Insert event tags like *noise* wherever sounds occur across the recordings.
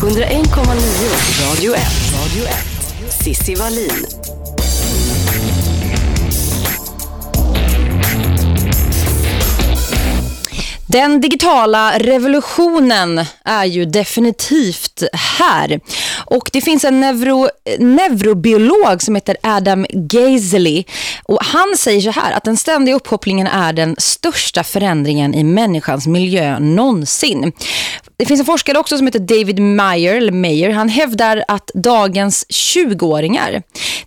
101,9 Radio 1. Radio 1. Sissi Wallin. Den digitala revolutionen är ju definitivt här. Och det finns en neuro, neurobiolog som heter Adam Gaisley. Och han säger så här att den ständiga uppkopplingen är den största förändringen i människans miljö någonsin. Det finns en forskare också som heter David Meyer, eller Meyer. Han hävdar att dagens 20-åringar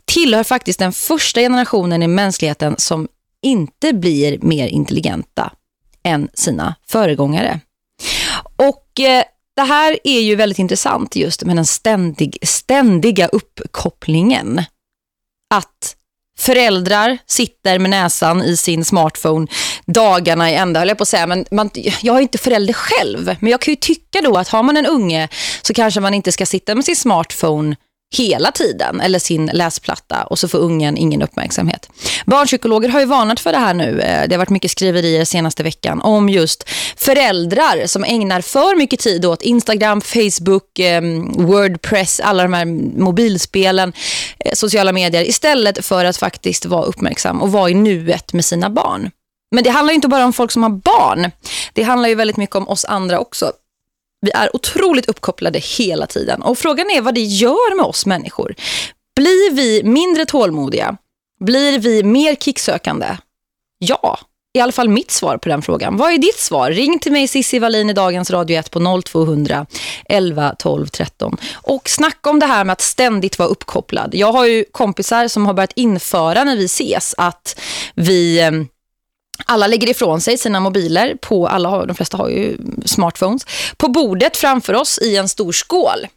tillhör faktiskt den första generationen i mänskligheten som inte blir mer intelligenta än sina föregångare. Och eh, det här är ju väldigt intressant just med den ständig, ständiga uppkopplingen. Att föräldrar sitter med näsan i sin smartphone dagarna i ända, höll jag på att säga. Men man, jag är inte förälder själv. Men jag kan ju tycka då att har man en unge så kanske man inte ska sitta med sin smartphone hela tiden eller sin läsplatta och så får ungen ingen uppmärksamhet. Barnpsykologer har ju varnat för det här nu. Eh, det har varit mycket skriverier senaste veckan om just föräldrar som ägnar för mycket tid åt Instagram, Facebook, ehm, Wordpress, alla de här mobilspelen, eh, sociala medier istället för att faktiskt vara uppmärksam och vara i nuet med sina barn. Men det handlar inte bara om folk som har barn. Det handlar ju väldigt mycket om oss andra också. Vi är otroligt uppkopplade hela tiden. Och frågan är vad det gör med oss människor. Blir vi mindre tålmodiga? Blir vi mer kicksökande? Ja, i alla fall mitt svar på den frågan. Vad är ditt svar? Ring till mig Sissi Wallin i dagens Radio 1 på 0200 11 12 13. Och snacka om det här med att ständigt vara uppkopplad. Jag har ju kompisar som har börjat införa när vi ses att vi eh, alla lägger ifrån sig sina mobiler på alla de flesta har ju smartphones på bordet framför oss i en stor skål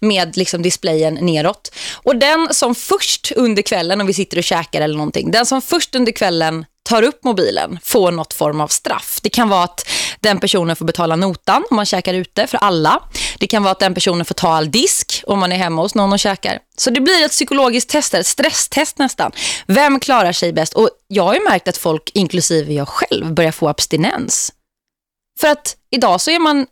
med liksom displayen neråt. Och den som först under kvällen om vi sitter och käkar eller någonting, den som först under kvällen tar upp mobilen får något form av straff. Det kan vara att den personen får betala notan om man käkar ute för alla. Det kan vara att den personen får ta all disk om man är hemma hos någon och käkar. Så det blir ett psykologiskt test, ett stresstest nästan. Vem klarar sig bäst? Och jag har ju märkt att folk, inklusive jag själv, börjar få abstinens. För att idag så är man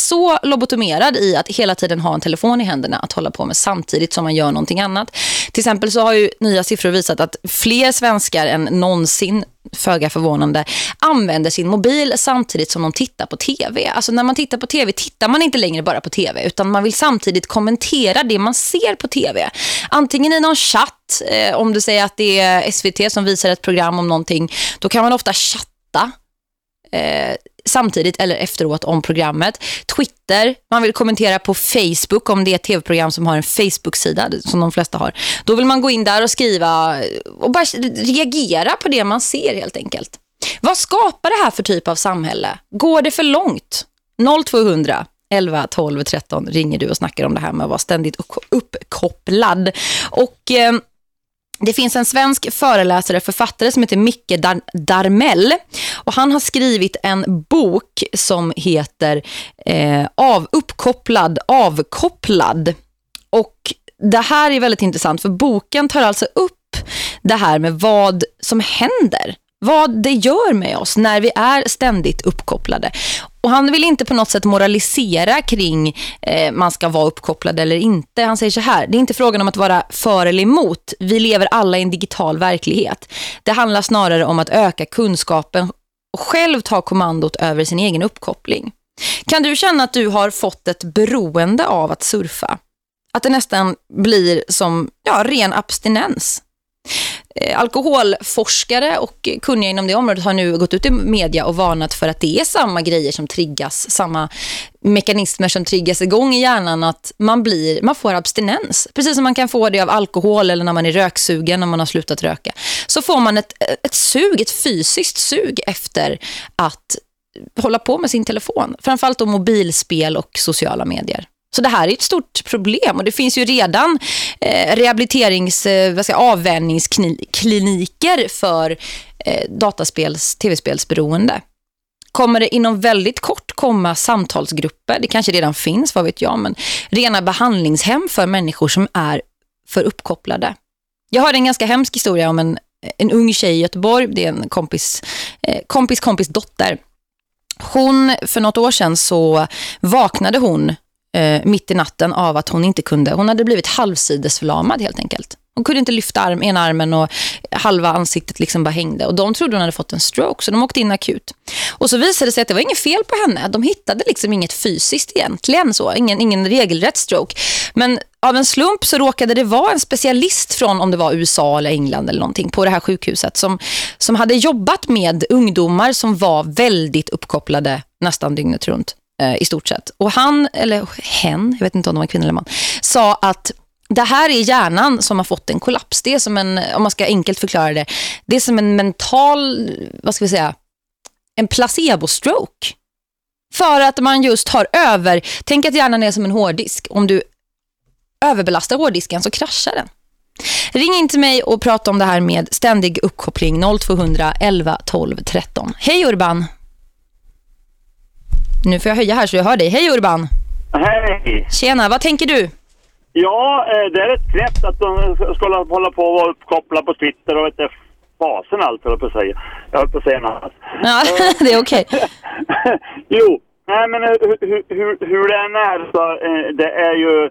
så lobotomerad i att hela tiden ha en telefon i händerna att hålla på med samtidigt som man gör någonting annat. Till exempel så har ju nya siffror visat att fler svenskar än någonsin föga förvånande, använder sin mobil samtidigt som de tittar på tv. Alltså när man tittar på tv tittar man inte längre bara på tv utan man vill samtidigt kommentera det man ser på tv. Antingen i någon chatt, eh, om du säger att det är SVT som visar ett program om någonting, då kan man ofta chatta eh, samtidigt eller efteråt om programmet. Twitter, man vill kommentera på Facebook om det är ett tv-program som har en Facebook-sida som de flesta har. Då vill man gå in där och skriva och bara reagera på det man ser helt enkelt. Vad skapar det här för typ av samhälle? Går det för långt? 0200 11 12 13 ringer du och snackar om det här med att vara ständigt uppkopplad. Och eh, det finns en svensk föreläsare, och författare som heter Micke Dar Darmell. Och han har skrivit en bok som heter eh, av, Uppkopplad, avkopplad. Och det här är väldigt intressant för boken tar alltså upp det här med vad som händer vad det gör med oss när vi är ständigt uppkopplade. Och han vill inte på något sätt moralisera kring eh, man ska vara uppkopplad eller inte. Han säger så här, det är inte frågan om att vara för eller emot. Vi lever alla i en digital verklighet. Det handlar snarare om att öka kunskapen och själv ta kommandot över sin egen uppkoppling. Kan du känna att du har fått ett beroende av att surfa? Att det nästan blir som ja, ren abstinens? Eh, alkoholforskare och kunniga inom det området har nu gått ut i media och varnat för att det är samma grejer som triggas, samma mekanismer som triggas igång i hjärnan att man blir man får abstinens. Precis som man kan få det av alkohol eller när man är röksugen när man har slutat röka. Så får man ett, ett sug, ett fysiskt sug efter att hålla på med sin telefon. Framförallt då mobilspel och sociala medier. Så det här är ett stort problem och det finns ju redan eh, rehabiliterings, eh, vad avvänjningskliniker för eh, dataspels, tv-spelsberoende. Kommer det inom väldigt kort komma samtalsgrupper, det kanske redan finns, vad vet jag, men rena behandlingshem för människor som är för uppkopplade. Jag har en ganska hemsk historia om en, en ung tjej i Göteborg, det är en kompis, eh, kompis kompis dotter. Hon, för något år sedan så vaknade hon eh, mitt i natten av att hon inte kunde. Hon hade blivit halvsidesförlamad helt enkelt. Hon kunde inte lyfta arm, ena armen och halva ansiktet liksom bara hängde. Och de trodde hon hade fått en stroke så de åkte in akut. Och så visade det sig att det var inget fel på henne. De hittade liksom inget fysiskt egentligen så. Ingen, ingen regelrätt stroke. Men av en slump så råkade det vara en specialist från om det var USA eller England eller någonting på det här sjukhuset som, som hade jobbat med ungdomar som var väldigt uppkopplade nästan dygnet runt Eh, i stort sett. Och han, eller hen, jag vet inte om det var kvinna eller man, sa att det här är hjärnan som har fått en kollaps. Det är som en, om man ska enkelt förklara det, det är som en mental, vad ska vi säga, en placebo-stroke. För att man just har över, tänk att hjärnan är som en hårddisk. Om du överbelastar hårddisken så kraschar den. Ring in till mig och prata om det här med ständig uppkoppling 0200 11 12 13. Hej Urban! Nu får jag höja här så jag hör dig. Hej Urban! Hej! Tjena, vad tänker du? Ja, eh, det är ett knäppt att de ska hålla på och uppkopplade på Twitter och inte fasen allt, höll på att säga. Jag höll på att säga något. Ja, *laughs* det är okej. *laughs* jo, nej men hur, hur, hur, hur det än är så eh, det är ju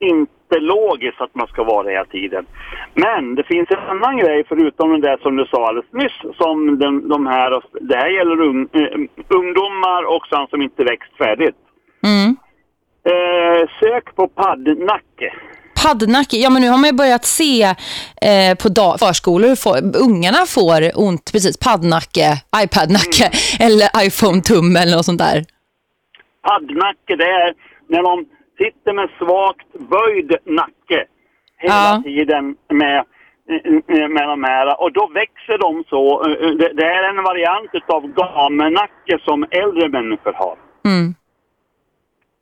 inte logiskt att man ska vara det hela tiden. Men det finns en annan grej förutom det som du sa alldeles nyss som den, de här, det här gäller un, uh, ungdomar och sådana som inte växt färdigt. Mm. Eh, sök på paddnacke. Paddnacke, ja men nu har man ju börjat se eh, på dag, förskolor får, ungarna får ont, precis, paddnacke, iPadnacke mm. eller iPhone-tumme eller något sånt där. Paddnacke, det är när de sitter med svagt böjd nacke hela ja. tiden med, med de här. Och då växer de så. Det, är en variant av gamenacke som äldre människor har. Mm.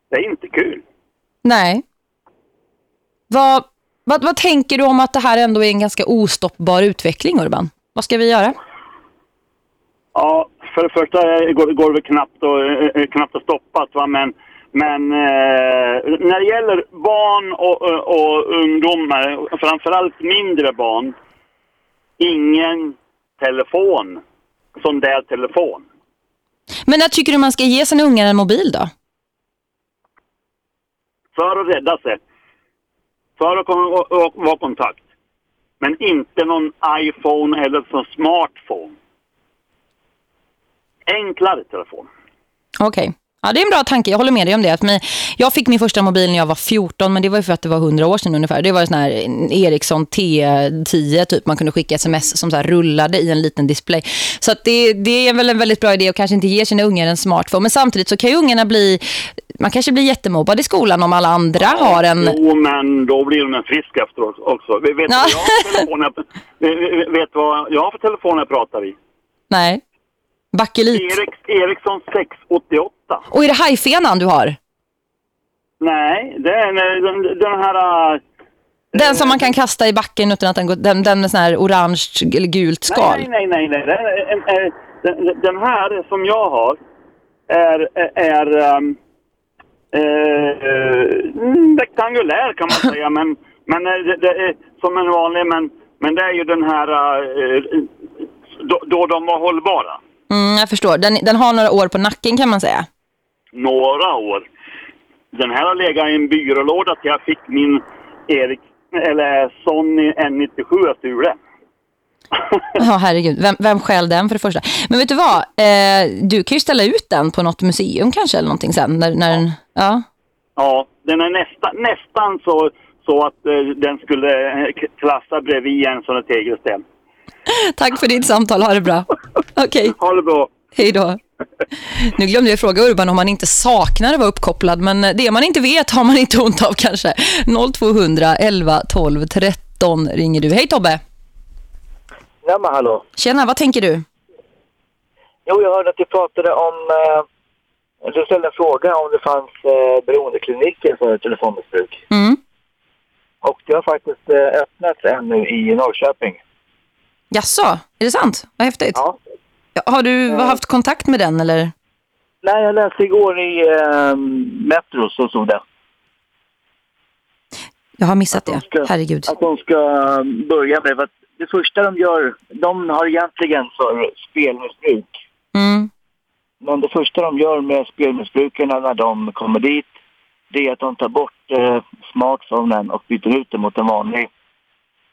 Det är inte kul. Nej. Vad, vad, vad tänker du om att det här ändå är en ganska ostoppbar utveckling, Urban? Vad ska vi göra? Ja, för det första går, går det knappt, och, eh, knappt att stoppa. Va? Men, men eh, när det gäller barn och, och ungdomar, framförallt mindre barn, ingen telefon som det är telefon. Men när tycker du man ska ge sina ungar en mobil då? för att rädda sig. För att vara kontakt. Men inte någon iPhone eller någon smartphone. Enklare telefon. Okej. Okay. Ja, det är en bra tanke. Jag håller med dig om det. jag fick min första mobil när jag var 14, men det var ju för att det var 100 år sedan ungefär. Det var en sån här Ericsson T10 typ. Man kunde skicka sms som så rullade i en liten display. Så det, det är väl en väldigt bra idé att kanske inte ge sina ungar en smartphone. Men samtidigt så kan ju ungarna bli man kanske blir jättemobbad i skolan om alla andra ja, har en... Jo, men då blir de friska efteråt också. Vet, ja. jag *laughs* vet vad jag har för telefon jag pratar i? Nej. Bakelit. Erik, Ericsson 688. Och är det hajfenan du har? Nej, det är den, den här... Äh, den som man kan kasta i backen utan att den går... Den, den med sån här orange eller gult skal? Nej, nej, nej. nej. Den, den, den här som jag har är... är um, eh, rektangulär kan man *laughs* säga, men, men det, det, är som en vanlig, men, men det är ju den här eh, då, då de var hållbara. Mm, jag förstår. Den, den har några år på nacken kan man säga. Några år. Den här har legat i en byrålåda till jag fick min Erik, eller Sony N97 att stule. *laughs* Ja, herregud. Vem, vem skäl den för det första? Men vet du vad? Eh, du kan ju ställa ut den på något museum kanske eller någonting sen. När, när ja. Den, ja. ja, den är nästa, nästan så, så att eh, den skulle eh, klassa bredvid en sån här tegelsten. *laughs* Tack för ditt samtal. Ha det bra. Okej. Okay. Ha det bra. Hej då. Nu glömde jag fråga Urban om man inte saknar att vara uppkopplad. Men det man inte vet har man inte ont av kanske. 0200 11 12 13 ringer du. Hej Tobbe. Ja, men hallå. Tjena, vad tänker du? Jo, jag hörde att du pratade om... Eh, du ställde en fråga om det fanns eh, beroendekliniker för telefonmissbruk. Mm. Och det har faktiskt eh, öppnats en nu i Norrköping. Jaså, är det sant? Vad häftigt. Ja. Har du haft kontakt med den eller? Nej, jag läste igår i eh, Metro så stod det. Jag har missat det, ska, herregud. Att de ska börja med, att det första de gör, de har egentligen för spelmissbruk. Mm. Men det första de gör med spelmissbrukarna när de kommer dit, det är att de tar bort eh, smartphonen och byter ut den mot en vanlig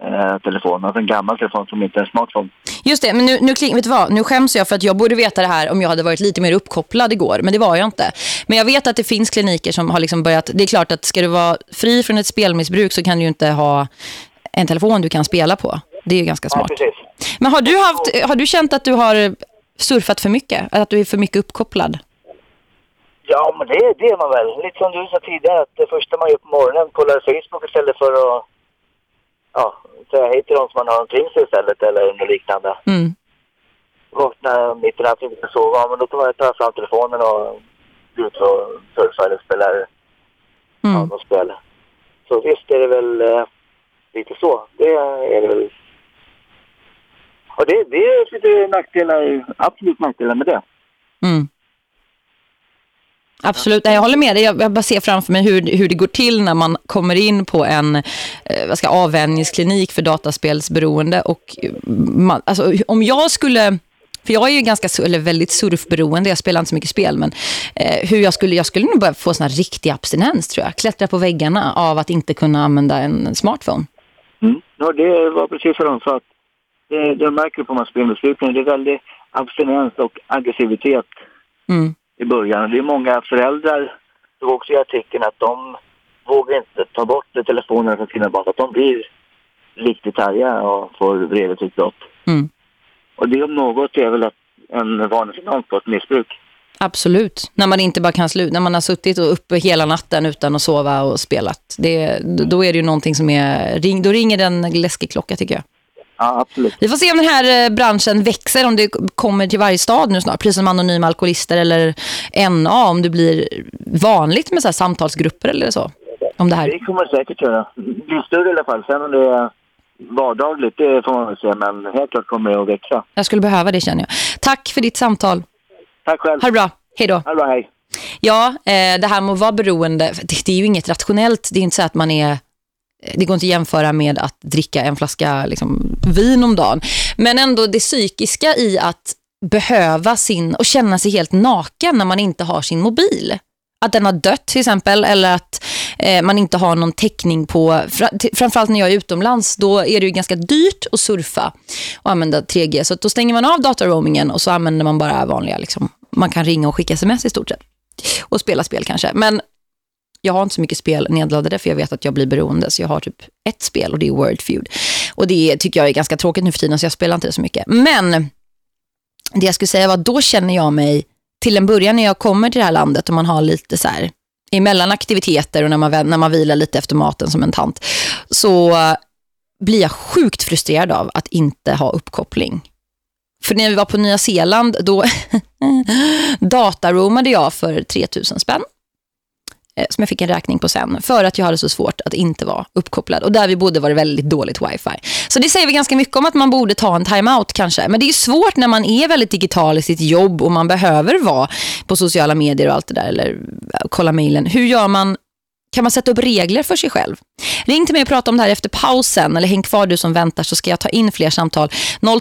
eh, telefon. Alltså en gammal telefon som inte är en smartphone. Just det, men nu, nu, vet du vad? nu skäms jag för att jag borde veta det här om jag hade varit lite mer uppkopplad igår. Men det var jag inte. Men jag vet att det finns kliniker som har liksom börjat... Det är klart att ska du vara fri från ett spelmissbruk så kan du ju inte ha en telefon du kan spela på. Det är ju ganska smart. Ja, men har du, haft, har du känt att du har surfat för mycket? Att du är för mycket uppkopplad? Ja, men det, det är man väl. Lite som du sa tidigare, att det första man gör på morgonen kollar Facebook istället för att ja, säga hej till dem som man har omkring sig istället eller något liknande. Mm. Vaknar mitt i natten och inte sova, ja, men då tar man ta fram telefonen och gå ut och surfa eller spela mm. ja, något spel. Så visst är det väl eh, lite så. Det är det väl. Och det, det är lite nackdelar, absolut nackdelar med det. Mm. Absolut, jag håller med dig. Jag bara ser framför mig hur, hur det går till när man kommer in på en eh, vad ska, avvänjningsklinik för dataspelsberoende. Och man, alltså, om jag skulle... För jag är ju ganska eller väldigt surfberoende. Jag spelar inte så mycket spel. Men eh, hur jag skulle, jag skulle nog börja få sån här riktig abstinens tror jag. Klättra på väggarna av att inte kunna använda en smartphone. Mm. Ja, det var precis vad de sa. Det, det märker på de här spelmissbrukarna. Det är väldigt abstinens och aggressivitet. Mm i början. Det är många föräldrar, såg också i artikeln, att de vågar inte ta bort telefonen från sina barn. Att de blir riktigt arga och får vredesutbrott. Mm. Och det om något är väl en varningssignal på ett missbruk. Absolut. När man inte bara kan sluta. När man har suttit och uppe hela natten utan att sova och spelat. Det, då är det ju någonting som är... Då ringer den läskig klocka tycker jag. Ja, absolut. Vi får se om den här eh, branschen växer, om det kommer till varje stad nu snart. Precis som anonyma alkoholister eller NA, om det blir vanligt med så här samtalsgrupper eller så. Om det, här. det kommer säkert göra. Det blir större i alla fall. Sen om det är vardagligt, det får man väl se. Men helt klart kommer det att växa. Jag skulle behöva det känner jag. Tack för ditt samtal. Tack själv. Ha det bra. Hej då. Ha det bra, hej. Ja, eh, det här med att vara beroende, det, det är ju inget rationellt. Det är inte så att man är Eh, det går inte att jämföra med att dricka en flaska liksom, vin om dagen. Men ändå det psykiska i att behöva sin och känna sig helt naken när man inte har sin mobil. Att den har dött till exempel eller att eh, man inte har någon täckning på, framförallt när jag är utomlands, då är det ju ganska dyrt att surfa och använda 3G. Så då stänger man av dataroamingen och så använder man bara vanliga, liksom, man kan ringa och skicka sms i stort sett. Och spela spel kanske. Men jag har inte så mycket spel nedladdade för jag vet att jag blir beroende. Så jag har typ ett spel och det är World Feud. Och det tycker jag är ganska tråkigt nu för tiden så jag spelar inte det så mycket. Men det jag skulle säga var att då känner jag mig till en början när jag kommer till det här landet och man har lite så här emellan aktiviteter och när man, när man vilar lite efter maten som en tant så blir jag sjukt frustrerad av att inte ha uppkoppling. För när vi var på Nya Zeeland då *laughs* dataroomade jag för 3000 spänn. Eh, som jag fick en räkning på sen för att jag hade så svårt att inte vara uppkopplad. Och där vi bodde var det väldigt dåligt wifi. Så det säger vi ganska mycket om att man borde ta en timeout kanske. Men det är svårt när man är väldigt digital i sitt jobb och man behöver vara på sociala medier och allt det där eller äh, kolla mejlen. Hur gör man kan man sätta upp regler för sig själv? Ring till mig och prata om det här efter pausen eller häng kvar du som väntar så ska jag ta in fler samtal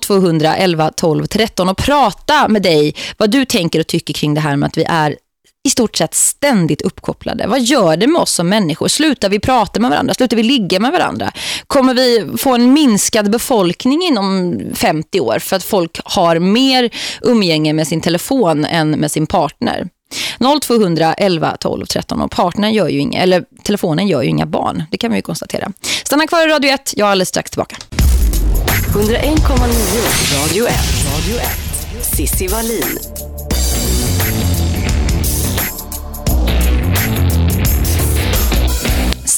0200 11 12 13 och prata med dig vad du tänker och tycker kring det här med att vi är i stort sett ständigt uppkopplade. Vad gör det med oss som människor? Slutar vi prata med varandra? Slutar vi ligga med varandra? Kommer vi få en minskad befolkning inom 50 år för att folk har mer umgänge med sin telefon än med sin partner? 0200 11 12 13 och partnern gör ju inga, eller telefonen gör ju inga barn. Det kan vi ju konstatera. Stanna kvar i Radio 1. Jag är alldeles strax tillbaka. 101,9 Radio 1. Radio 1. Sissi Wallin.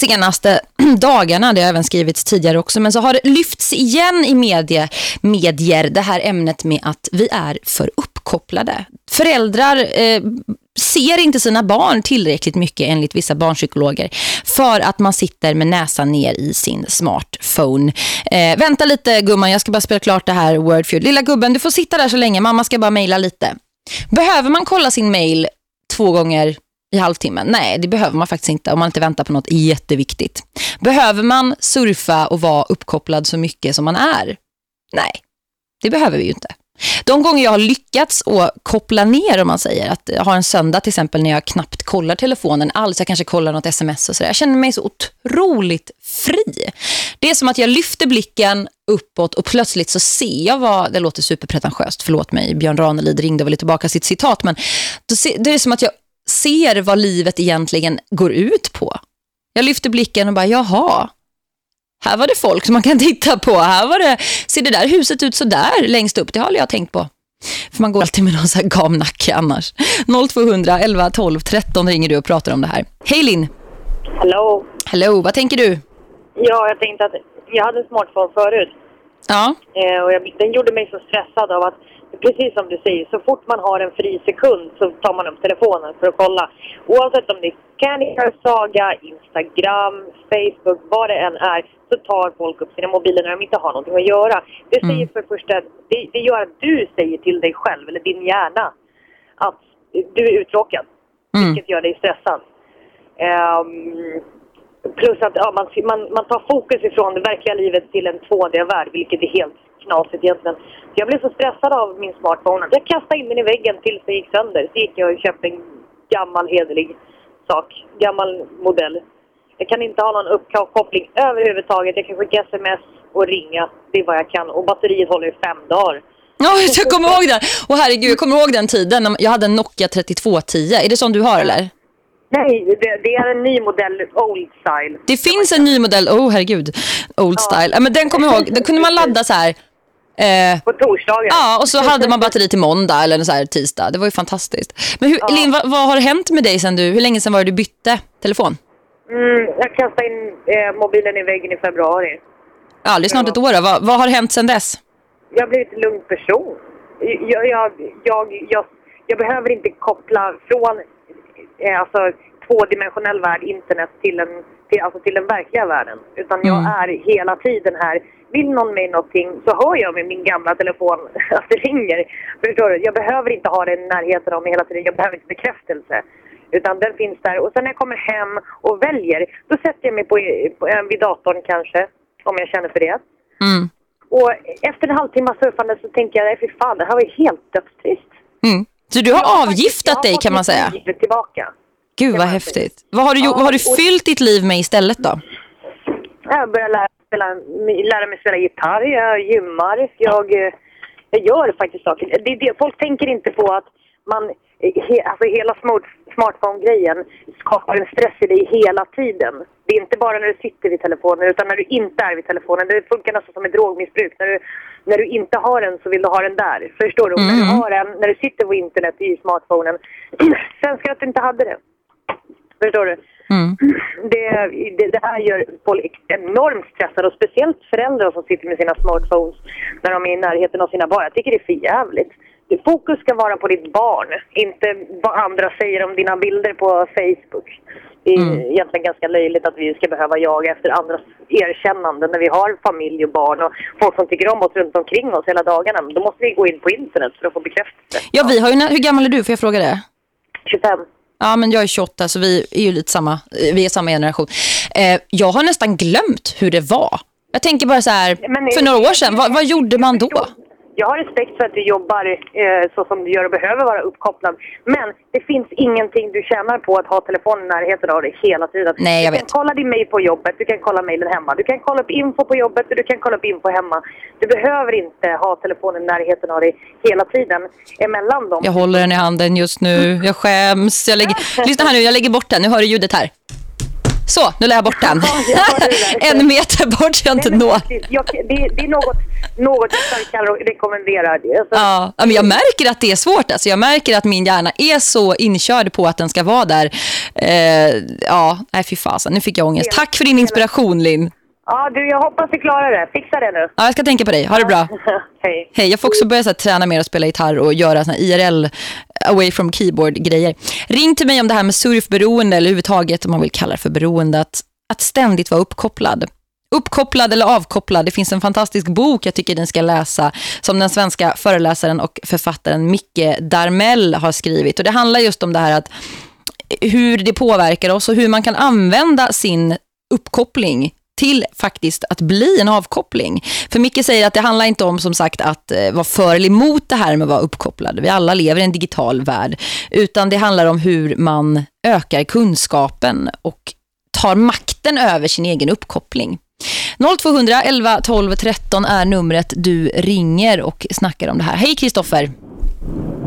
Senaste *clears throat* dagarna, det har även skrivits tidigare också, men så har det lyfts igen i medie, medier det här ämnet med att vi är för uppkopplade. Föräldrar eh, ser inte sina barn tillräckligt mycket enligt vissa barnpsykologer för att man sitter med näsan ner i sin smartphone. Eh, vänta lite gumman, jag ska bara spela klart det här Wordfeud. Lilla gubben, du får sitta där så länge, mamma ska bara mejla lite. Behöver man kolla sin mail två gånger i halvtimmen. Nej, det behöver man faktiskt inte om man inte väntar på något jätteviktigt. Behöver man surfa och vara uppkopplad så mycket som man är? Nej, det behöver vi ju inte. De gånger jag har lyckats att koppla ner om man säger att jag har en söndag till exempel när jag knappt kollar telefonen alls, jag kanske kollar något sms och sådär. Jag känner mig så otroligt fri. Det är som att jag lyfter blicken uppåt och plötsligt så ser jag vad, det låter superpretentiöst, förlåt mig, Björn Ranelid ringde och ville tillbaka sitt citat, men det är som att jag ser vad livet egentligen går ut på. Jag lyfter blicken och bara, jaha, här var det folk som man kan *laughs* titta på. Här var det, ser det där huset ut så där längst upp? Det har jag tänkt på. För man går alltid med någon sån här gamnacke annars. 0200 11 12 13 ringer du och pratar om det här. Hej Linn! Hallå! Hallå, vad tänker du? Ja, jag tänkte att jag hade en smartphone förut. Ja. Eh, och jag, den gjorde mig så stressad av att precis som du säger, så fort man har en fri sekund så tar man upp telefonen för att kolla. Oavsett om det är Candy Crush Saga, Instagram, Facebook, vad det än är, så tar folk upp sina mobiler när de inte har någonting att göra. Det säger mm. för det första, det, det gör att du säger till dig själv, eller din hjärna, att du är uttråkad. Mm. Vilket gör dig stressad. Um, plus att ja, man, man, man tar fokus ifrån det verkliga livet till en 2D-värld, vilket är helt knasigt egentligen. Jag blev så stressad av min smartphone. Jag kastade in den i väggen tills det gick sönder. Så gick jag och köpte en gammal hederlig sak. Gammal modell. Jag kan inte ha någon uppkoppling överhuvudtaget. Jag kan skicka sms och ringa. Det är vad jag kan. Och batteriet håller i fem dagar. Ja, *laughs* jag kommer ihåg det. Och herregud, jag kommer ihåg den tiden. Jag hade en Nokia 3210. Är det sån du har eller? Nej, det, det, är en ny modell, Old Style. Det finns en ny modell, oh herregud, Old ja. Style. Men den kommer jag ihåg, den kunde man ladda så här Eh, på torsdagar. Ja, och så hade man batteri till måndag eller så här tisdag. Det var ju fantastiskt. Men hur, ja. Lin, vad, vad, har hänt med dig sen du, hur länge sedan var det du bytte telefon? Mm, jag kastade in eh, mobilen i väggen i februari. Ja, det är snart ett år. Vad, vad har hänt sen dess? Jag har blivit en lugn person. Jag, jag, jag, jag, jag behöver inte koppla från eh, alltså, tvådimensionell värld, internet, till, en, till, alltså till den verkliga världen. Utan jag mm. är hela tiden här vill någon mig någonting så hör jag med min gamla telefon *laughs* att det ringer. Förstår du? Jag behöver inte ha den i närheten av mig hela tiden. Jag behöver inte bekräftelse. Utan den finns där. Och sen när jag kommer hem och väljer, då sätter jag mig på, på, vid datorn kanske. Om jag känner för det. Mm. Och efter en halvtimme surfande så tänker jag, nej fy fan, det här var helt dödstrist. Mm. Så du har jag avgiftat dig kan man säga? tillbaka. Gud vad häftigt. Vad har du, ja, vad har du fyllt ditt liv med istället då? Jag börjar lära spela, lära mig spela gitarr, jag gymmar, jag, jag gör faktiskt saker. Det, det, folk tänker inte på att man, he, alltså hela smartphone-grejen skapar en stress i dig hela tiden. Det är inte bara när du sitter vid telefonen utan när du inte är vid telefonen. Det funkar nästan som ett drogmissbruk. När du, när du inte har den så vill du ha den där. Förstår du? Mm. När du mm. har den, när du sitter på internet i smartphonen. *clears throat* Sen ska att du inte hade det. Förstår du? Mm. Det, det, det, här gör folk enormt stressade och speciellt föräldrar som sitter med sina smartphones när de är i närheten av sina barn. Jag tycker det är för jävligt. Fokus ska vara på ditt barn, inte vad andra säger om dina bilder på Facebook. Det är mm. egentligen ganska löjligt att vi ska behöva jaga efter andras erkännande när vi har familj och barn och folk som tycker om oss runt omkring oss hela dagarna. Då måste vi gå in på internet för att få bekräftelse. Ja, vi har ju, hur gammal är du? Får jag fråga det? 25. Ja, men jag är 28 så vi är ju lite samma, vi är samma generation. Eh, jag har nästan glömt hur det var. Jag tänker bara så här, men, för några år sedan, vad, vad gjorde man då? Jag har respekt för att du jobbar eh, så som du gör och behöver vara uppkopplad. Men det finns ingenting du tjänar på att ha telefonen i närheten av dig hela tiden. Nej, jag du vet. kan kolla din mail på jobbet, du kan kolla mailen hemma. Du kan kolla upp info på jobbet och du kan kolla upp info hemma. Du behöver inte ha telefonen i närheten av dig hela tiden emellan dem. Jag håller den i handen just nu. Jag skäms. Jag lägger... *laughs* Lyssna här nu, jag lägger bort den. Nu hör du ljudet här. Så, nu lär jag bort den. *laughs* en meter bort så jag inte når. Det, det, är något, något jag kan rekommendera. Alltså, ja, men jag märker att det är svårt. Alltså, jag märker att min hjärna är så inkörd på att den ska vara där. Eh, ja, nej fy fasen. Nu fick jag ångest. Tack för din inspiration, Linn. Ja, du, jag hoppas vi klarar det. Fixa det nu. Ja, jag ska tänka på dig. Ha det bra. *laughs* Hej. Hej, jag får också börja så här, träna mer och spela gitarr och göra såna IRL away from keyboard-grejer. Ring till mig om det här med surfberoende eller överhuvudtaget om man vill kalla det för beroende. Att, att ständigt vara uppkopplad. Uppkopplad eller avkopplad. Det finns en fantastisk bok jag tycker den ska läsa som den svenska föreläsaren och författaren Micke Darmell har skrivit. Och det handlar just om det här att hur det påverkar oss och hur man kan använda sin uppkoppling till faktiskt att bli en avkoppling. För Micke säger att det handlar inte om som sagt att eh, vara för eller emot det här med att vara uppkopplad. Vi alla lever i en digital värld. Utan det handlar om hur man ökar kunskapen och tar makten över sin egen uppkoppling. 0200 11 12 13 är numret du ringer och snackar om det här. Hej Kristoffer!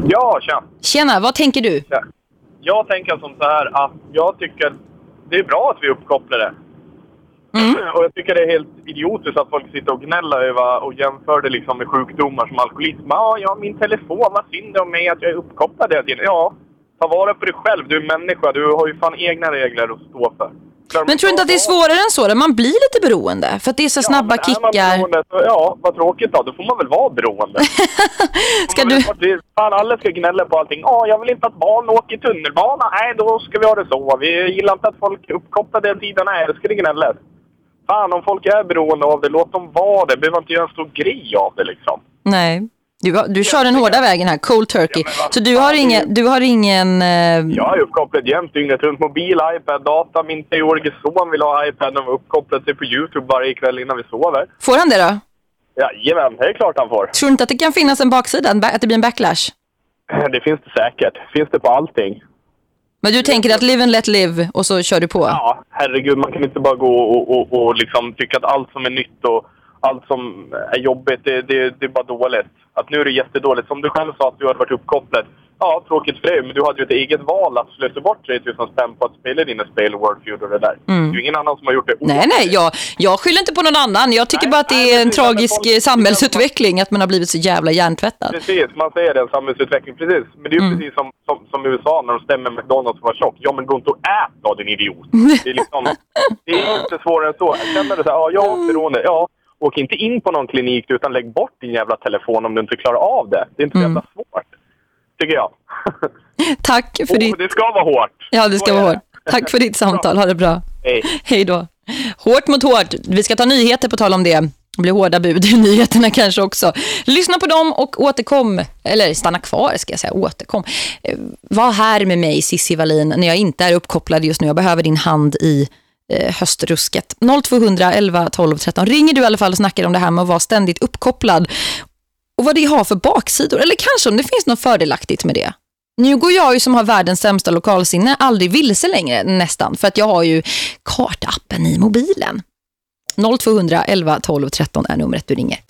Ja, tja. Tjena, vad tänker du? tja. Jag tänker som så här att jag tycker det är bra att vi är uppkopplade. Och jag tycker det är helt idiotiskt att folk sitter och gnäller över och jämför det liksom med sjukdomar som alkoholism. Ja, ja min telefon, vad synd det om mig att jag är uppkopplad hela tiden. Ja, ta vara på dig själv. Du är människa. Du har ju fan egna regler att stå för. Men tror du inte att det är svårare än så? Där man blir lite beroende? För att det är så snabba är man kickar. beroende, så, ja, vad tråkigt då. Då får man väl vara beroende. *laughs* Ska du... det- Fan, alla ska gnälla på allting. Ja, jag vill inte att barn åker tunnelbana. Nej, då ska vi ha det så. Vi gillar inte att folk är uppkopplade den tiden. Nej, då ska det gnällas. Fan, om folk är beroende av det, låt dem vara det. Behöver inte göra en stor grej av det liksom. Nej. Du, du kör den hårda vägen här, cold turkey. Ja, Så du har ingen... Du har ingen eh, Jag är uppkopplad jämt dygnet runt. Mobil, iPad, data. Min treårige son vill ha iPad och uppkopplat sig på YouTube varje kväll innan vi sover. Får han det då? Jajamän, det är klart han får. Tror du inte att det kan finnas en baksida? Att det blir en backlash? Det finns det säkert. Finns det på allting. Men du tänker att live and let live och så kör du på? Ja, herregud, man kan inte bara gå och, och, och liksom tycka att allt som är nytt och allt som är jobbigt, det, det, det är bara dåligt. Att nu är det jättedåligt. Som du själv sa att du hade varit uppkopplad. Ja, tråkigt för dig, men du hade ju ett eget val att slösa bort 3000 spänn på att spela dina spel World Feud och det där. Det är ju ingen annan som har gjort det. Nej, nej, jag, jag skyller inte på någon annan. Jag tycker Nej, bara att det nej, är en precis. Tragisk folk- samhällsutveckling att man har blivit så jävla hjärntvättad. Precis, man säger det, en samhällsutveckling. Precis. Men det är ju precis som, som, som USA när de stämmer McDonalds för att vara tjock. Ja, men gå inte och ät då, din idiot. *laughs* Det är, liksom, det är inte svårare än så. Känner du så här, ja, jag har beroende. Ja, åk inte in på någon klinik utan lägg bort din jävla telefon om du inte klarar av det. Det är inte så jävla svårt, tycker jag. *laughs* Tack för Oh, ditt... det ska vara hårt. Ja, det ska vara hårt. Tack för ditt *laughs* samtal. Ha det bra. Hej. Hej då. Hårt mot hårt. Vi ska ta nyheter på tal om det. Det blir hårda bud i *laughs* nyheterna kanske också. Lyssna på dem och återkom. Eller stanna kvar ska jag säga. Återkom. Eh, Var här med mig Sissi Wallin när jag inte är uppkopplad just nu. Jag behöver din hand i eh, höstrusket. 0200 11 12 13. Ringer du i alla fall och snackar om det här med att vara ständigt uppkopplad. Och vad det har för baksidor. Eller kanske om det finns något fördelaktigt med det. Nu går jag ju som har världens sämsta lokalsinne aldrig vilse längre nästan. För att jag har ju kartappen i mobilen. 0200 11 12 13 är numret du ringer.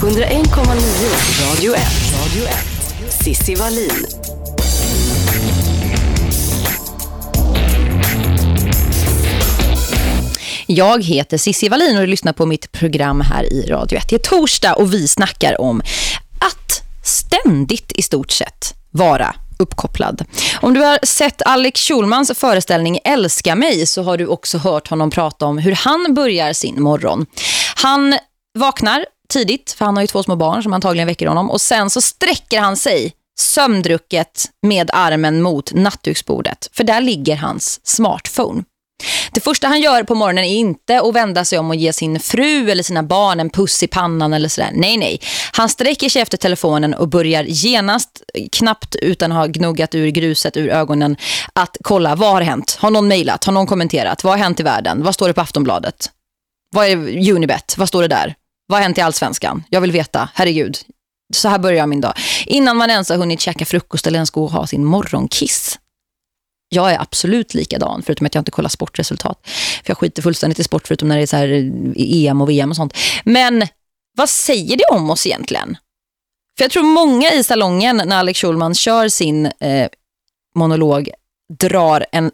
101,9 Radio 1. Radio 1. Sissi Wallin. Jag heter Sissi Wallin och du lyssnar på mitt program här i Radio 1. Det är torsdag och vi snackar om att ständigt i stort sett vara uppkopplad. Om du har sett Alex Schulmans föreställning Älska mig så har du också hört honom prata om hur han börjar sin morgon. Han vaknar tidigt, för han har ju två små barn som antagligen väcker honom. Och sen så sträcker han sig sömndrucket med armen mot nattduksbordet. För där ligger hans smartphone. Det första han gör på morgonen är inte att vända sig om och ge sin fru eller sina barn en puss i pannan eller sådär. Nej, nej. Han sträcker sig efter telefonen och börjar genast, knappt utan att ha gnuggat ur gruset ur ögonen, att kolla vad har hänt? Har någon mejlat? Har någon kommenterat? Vad har hänt i världen? Vad står det på Aftonbladet? Vad är Unibet? Vad står det där? Vad har hänt i Allsvenskan? Jag vill veta. Herregud. Så här börjar min dag. Innan man ens har hunnit käka frukost eller ens gå och ha sin morgonkiss. Jag är absolut likadan, förutom att jag inte kollar sportresultat. För jag skiter fullständigt i sport, förutom när det är så här eh, EM och VM och sånt. Men vad säger det om oss egentligen? För jag tror många i salongen, när Alex Schulman kör sin eh, monolog, drar en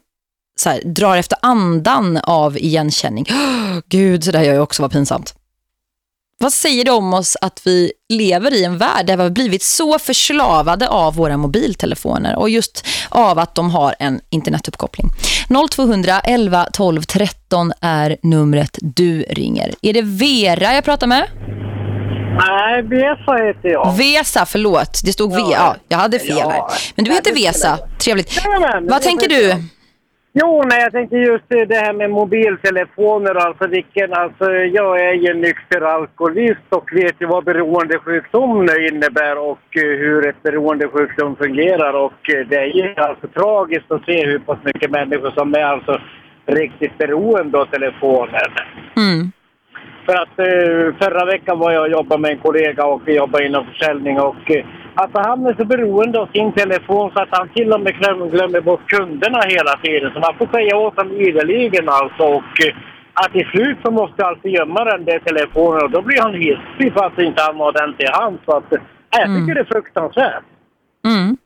så här, drar efter andan av igenkänning. *gasps* Gud, så där gör jag också, vad pinsamt. Vad säger det om oss att vi lever i en värld där vi har blivit så förslavade av våra mobiltelefoner och just av att de har en internetuppkoppling? 0200 11 12 13 är numret du ringer. Är det Vera jag pratar med? Nej, Vesa heter jag. Vesa, förlåt. Det stod V. Ja, jag hade fel Ja. här. Men du Ja, heter Vesa. Trevligt. Jajamän, Vad det tänker du? Jo, nej, jag tänkte just det här med mobiltelefoner. Alltså, vilken, alltså, jag är ju nykter alkoholist och vet ju vad beroendesjukdom innebär och eh, hur ett beroendesjukdom fungerar. Och eh, det är ju alltså tragiskt att se hur pass mycket människor som är alltså riktigt beroende av telefonen. Mm. För att eh, förra veckan var jag och jobbade med en kollega och vi jobbade inom försäljning och alltså han är så beroende av sin telefon så att han till och med glömmer, glömmer bort kunderna hela tiden. Så man får säga åt honom ideligen alltså och eh, att till slut så måste alltså gömma den där telefonen och då blir han hissig för att inte han har den till hand. Så att, eh, jag tycker Mm. det är fruktansvärt. Mm.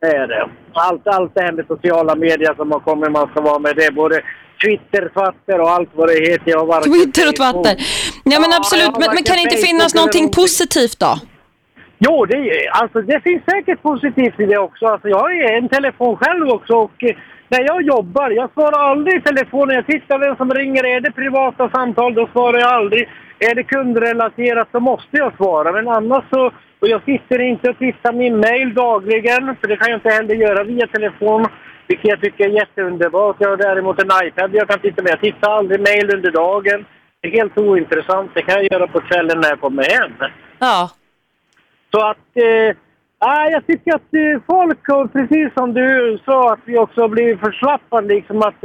Det är det. Allt, allt det här med sociala medier som har kommit man ska vara med. Det både Twitter, Twitter och allt vad det heter. Jag Twitter och twatter. Ja, men absolut. Men, men kan det inte finnas någonting. positivt då? Jo, det, alltså, det finns säkert positivt i det också. Alltså, jag har en telefon själv också och eh, när jag jobbar, jag svarar aldrig i telefonen. Jag tittar vem som ringer. Är det privata samtal, då svarar jag aldrig. Är det kundrelaterat, så måste jag svara. Men annars så... Och jag sitter inte och tittar min mail dagligen, för det kan jag inte heller göra via telefon. Vilket jag tycker är jätteunderbart. Jag har däremot en iPad jag kan titta med. Jag tittar aldrig mail under dagen. Det är helt ointressant. Det kan jag göra på kvällen när jag kommer hem. Ja. Så att... Eh, ah, jag tycker att eh, folk, precis som du sa, att vi också blir förslappade. Liksom att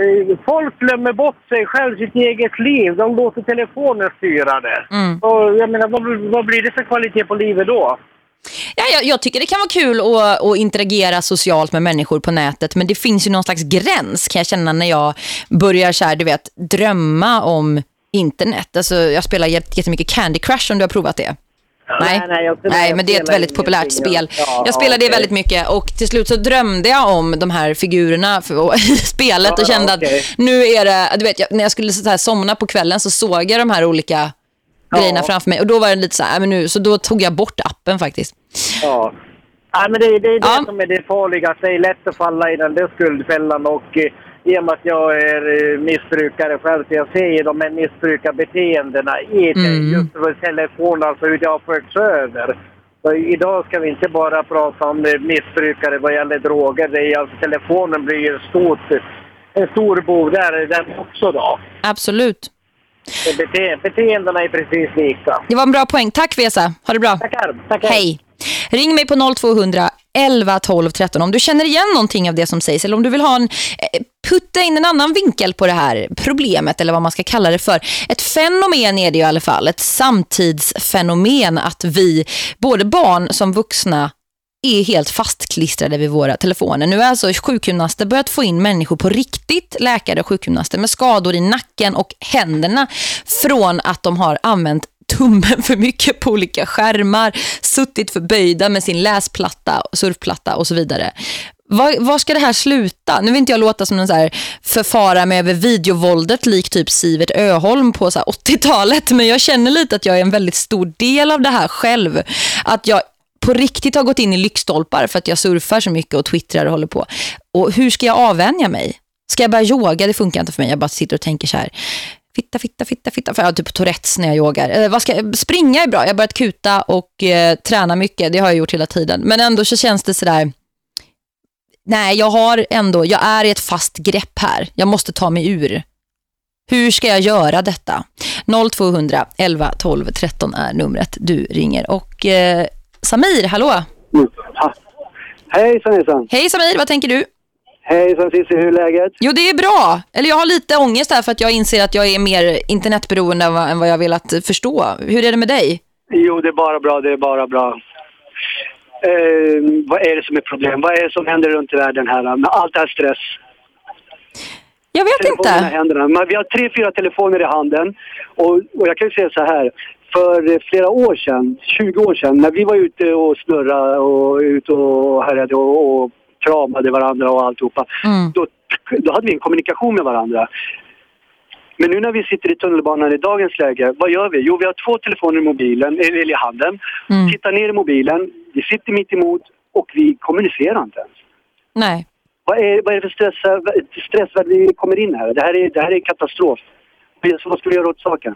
eh, folk glömmer bort sig själv, sitt eget liv. De låter telefonen styra det. Mm. Och jag menar, vad, vad blir det för kvalitet på livet då? Ja, jag, jag tycker det kan vara kul att, att interagera socialt med människor på nätet men det finns ju någon slags gräns kan jag känna när jag börjar så här, du vet, drömma om internet. Alltså, jag spelar jät- jättemycket Candy Crush om du har provat det. Nej, nej, nej men det är ett väldigt populärt ja. spel. Ja, jag spelar det väldigt mycket och till slut så drömde jag om de här figurerna i *laughs* spelet Ja, och kände okej. att nu är det, du vet, jag, när jag skulle så här somna på kvällen så såg jag de här olika grejerna framför mig och då var det lite så här, äh, men nu, så då tog jag bort appen faktiskt. Ja. Nej, men det, det är det Ja. som är det farliga. Det är lätt att falla i den där skuldfällan. Och eh, i och med att jag är eh, missbrukare själv så jag ser de här missbrukarbeteendena i det. Mm. Just för telefon, alltså hur det har förts över. Så idag ska vi inte bara prata om eh, missbrukare vad gäller droger. Det är, alltså, telefonen blir ju en stor bov där, den också då. Absolut. Bete, beteendena är precis lika. Det var en bra poäng. Tack Vesa. Ha det bra. Tackar. Tackar. Hej. Ring mig på 0200 11 12 13 om du känner igen någonting av det som sägs eller om du vill ha en eh, putta in en annan vinkel på det här problemet eller vad man ska kalla det för. Ett fenomen är det i alla fall, ett samtidsfenomen att vi, både barn som vuxna är helt fastklistrade vid våra telefoner. Nu är alltså sjukgymnaster börjat få in människor på riktigt, läkare och sjukgymnaster med skador i nacken och händerna från att de har använt tummen för mycket på olika skärmar, suttit förböjda med sin läsplatta, surfplatta och så vidare. Var, var ska det här sluta? Nu vill inte jag låta som en så här förfara mig över videovåldet lik typ Sivert Öholm på 80-talet men jag känner lite att jag är en väldigt stor del av det här själv. Att jag på riktigt har gått in i lyktstolpar för att jag surfar så mycket och twittrar och håller på. Och hur ska jag avvänja mig? Ska jag börja yoga? Det funkar inte för mig. Jag bara sitter och tänker så här. Fitta, fitta, fitta, fitta. För jag har typ Tourettes när jag yogar. Eh, vad ska jag? Springa är bra. Jag har börjat kuta och eh, träna mycket. Det har jag gjort hela tiden. Men ändå så känns det sådär. Nej, jag har ändå, jag är i ett fast grepp här. Jag måste ta mig ur. Hur ska jag göra detta? 0200 11 12 13 är numret du ringer. Och eh, Samir, hallå. Hejsan hejsan! Hej Samir, vad tänker du? Hejsan Cissi, hur är läget? Jo, det är bra. Eller jag har lite ångest här för att jag inser att jag är mer internetberoende än vad, jag velat förstå. Hur är det med dig? Jo, det är bara bra, det är bara bra. Eh, vad är det som är problem? Vad är det som händer runt i världen här med allt det här stress? Jag vet Telefonerna inte. händerna. Men vi har tre, fyra telefoner i handen. Och, och jag kan ju säga så här. För eh, flera år sedan, 20 år sedan, när vi var ute och snurrade och ute och härjade och, och kramade varandra och alltihopa. Mm. Då, då hade vi en kommunikation med varandra. Men nu när vi sitter i tunnelbanan i dagens läge, vad gör vi? Jo, vi har två telefoner i mobilen, eller i handen. Mm. Tittar ner i mobilen, vi sitter mitt emot och vi kommunicerar inte ens. Nej. Vad är, vad är det för stress, stress vi kommer in här? Det här är, det här är katastrof. Så vad ska vi göra åt saken?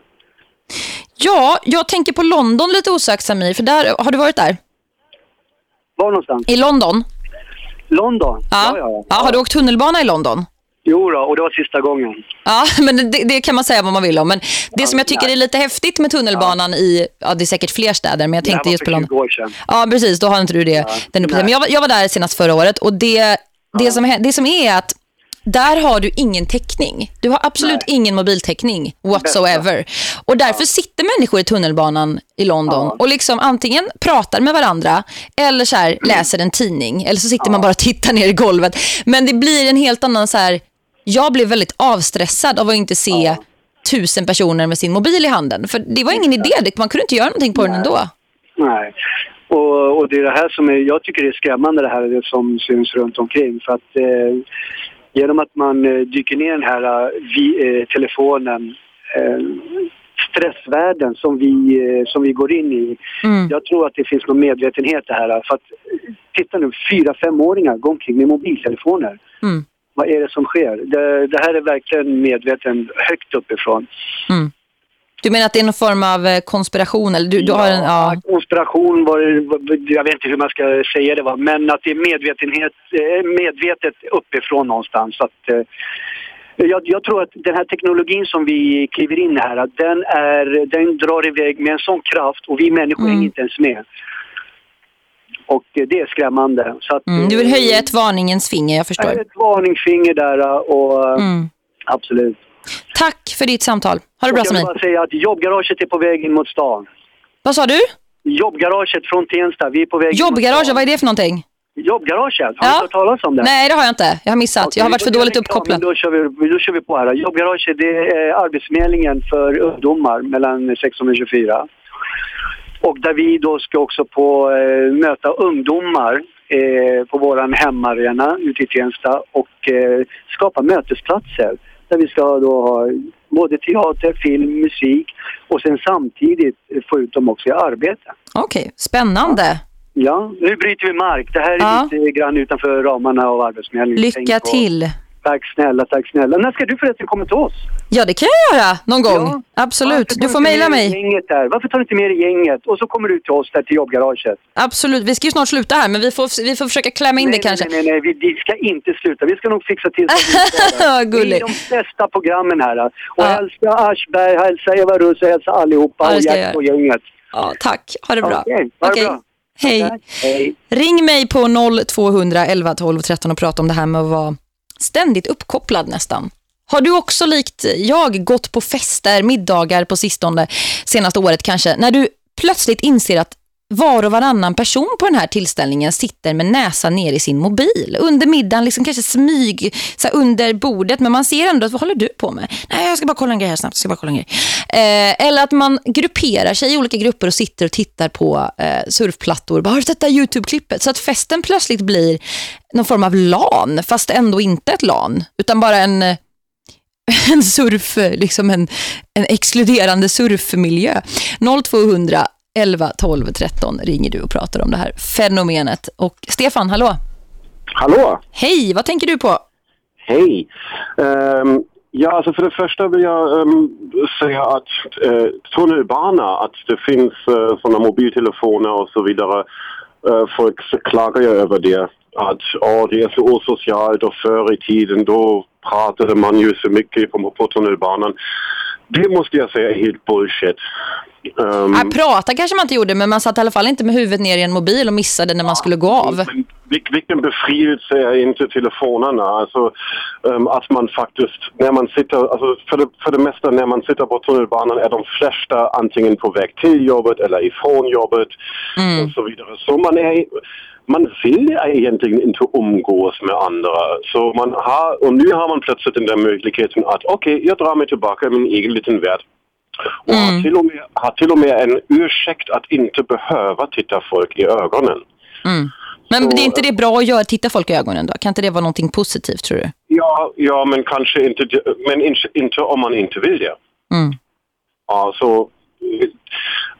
Ja, jag tänker på London lite osökt Samir, för där, har du varit där? Var någonstans? I London? London? Ja. ja, ja. ja har du åkt tunnelbana i London? Jo då, och det var sista gången. Ja, *laughs* men det, det kan man säga vad man vill om. Men det som jag tycker är lite häftigt med tunnelbanan i, ja det är säkert fler städer, men jag tänkte just på 20 London. år sedan. Ja, precis. Då har inte du det. den upplevelsen. men jag, var- jag var där senast förra året och det, det, som, hä- det som är att där har du ingen täckning. Du har absolut Nej. ingen mobiltäckning whatsoever. Och därför sitter människor i tunnelbanan i London Ja. och liksom antingen pratar med varandra eller så här läser en tidning eller så sitter man bara och tittar ner i golvet. Men det blir en helt annan så här jag blev väldigt avstressad av att inte se tusen personer med sin mobil i handen. För det var ingen idé, man kunde inte göra någonting på den ändå. Nej. Och, och det är det här som är, jag tycker det är skrämmande det här det som syns runt omkring. För att eh, genom att man eh, dyker ner i den här eh, vi, eh, telefonen, stressvärlden som vi, som vi går in i. Mm. Jag tror att det finns någon medvetenhet det här. För att, titta nu, fyra, femåringar går omkring med mobiltelefoner. Mm. Vad är det som sker? Det, det här är verkligen medveten högt uppifrån. Du menar att det är någon form av eh, konspiration? Eller du, du har en, ja. konspiration, var, jag vet inte hur man ska säga det, va? men att det är medvetenhet, eh, medvetet uppifrån någonstans. Så att, eh, jag, jag tror att den här teknologin som vi kliver in här, den, är, den drar iväg med en sån kraft och vi människor Mm. hänger inte ens med. Och det är skrämmande. Så att, Mm, du vill höja ett varningens finger, jag förstår. ett varningsfinger där och Mm. absolut. Tack för ditt samtal. Ha det bra Och jag vill bara säga att jobbgaraget är på väg in mot stan. Vad sa du? Jobbgaraget från Tensta, vi är på väg in mot Jobbgarage, stan. vad är det för någonting? Jobbgaraget, har du Ja. inte hört talas om det? Nej, det har jag inte. Jag har missat. Okej, jag har varit för dåligt uppkopplad. Då kör, vi, då kör vi på här. Jobbgaraget det är Arbetsförmedlingen för ungdomar mellan 16 och 24. Och där vi då ska också på eh, möta ungdomar eh, på våran hemmaarena ute i Tensta och eh, skapa mötesplatser. Där vi ska då ha både teater, film, musik och sen samtidigt få ut dem också i arbete. Okej, spännande. Ja, nu bryter vi mark. Det här är Ja. lite grann utanför ramarna av Arbetsförmedlingen. Lycka till. Tack snälla, tack snälla. När ska du förresten komma till oss? Ja, det kan jag göra någon gång. Ja. Absolut. Du får mejla mig. Gänget där? Varför tar du inte med dig gänget? Och så kommer du till oss där till jobbgaraget. Absolut. Vi ska ju snart sluta här, men vi får, vi får försöka klämma in nej, det kanske. Nej, nej, nej, vi, vi ska inte sluta. Vi ska nog fixa till så. Gulligt. *laughs* Det är de bästa programmen här. Och Ja. hälsa Aschberg, hälsa Eva Russ och hälsa allihopa Ja, och Jack och gänget. Ja, tack. Ha det bra. Okej, det Okej. bra. Hej. Hej. Ring mig på 0200 11 12 13 och prata om det här med att vara ständigt uppkopplad nästan. Har du också likt jag gått på fester, middagar på sistone, senaste året kanske, när du plötsligt inser att var och varannan person på den här tillställningen sitter med näsan ner i sin mobil. Under middagen, liksom kanske smyg så här under bordet, men man ser ändå att vad håller du på med? Nej, jag ska bara kolla en grej här snabbt. Jag ska bara kolla en grej. Eh, eller att man grupperar sig i olika grupper och sitter och tittar på eh, surfplattor. Bara, har du sett YouTube-klippet? Så att festen plötsligt blir någon form av LAN, fast ändå inte ett LAN, utan bara en *laughs* en surf, liksom en, en exkluderande surfmiljö. 0200 11 12 13 ringer du och pratar om det här fenomenet. Och Stefan, hallå. Hallå! Hej, vad tänker du på? Hej! Ehm, ja, alltså för det första vill jag ehm, säga att uh, tunnelbana, att det finns uh, sådana mobiltelefoner och så vidare. Uh, folk klagar ju över det. Att åh, det är så osocialt och förr i tiden då pratade man ju så mycket på, på tunnelbanan. Det måste jag säga är helt bullshit. Ehm, Äh, prata kanske man inte gjorde, men man satt i alla fall inte med huvudet ner i en mobil och missade när man skulle gå av. Vilken befrielse är inte telefonerna? Alltså ehm, att man faktiskt, när man sitter, alltså för det, för det mesta när man sitter på tunnelbanan är de flesta antingen på väg till jobbet eller ifrån jobbet och så vidare. Så man är man vill egentligen inte umgås med andra. Så man har, och nu har man plötsligt den där möjligheten att okej, jag drar mig tillbaka i min egen liten värld. Och har, till och med, har till och med en ursäkt att inte behöva titta folk i ögonen. Men Så- det är inte det bra att göra, titta folk i ögonen då? Kan inte det vara någonting positivt tror du? Ja, ja men kanske inte, men inte, inte om man inte vill det. Mm. Ja, så,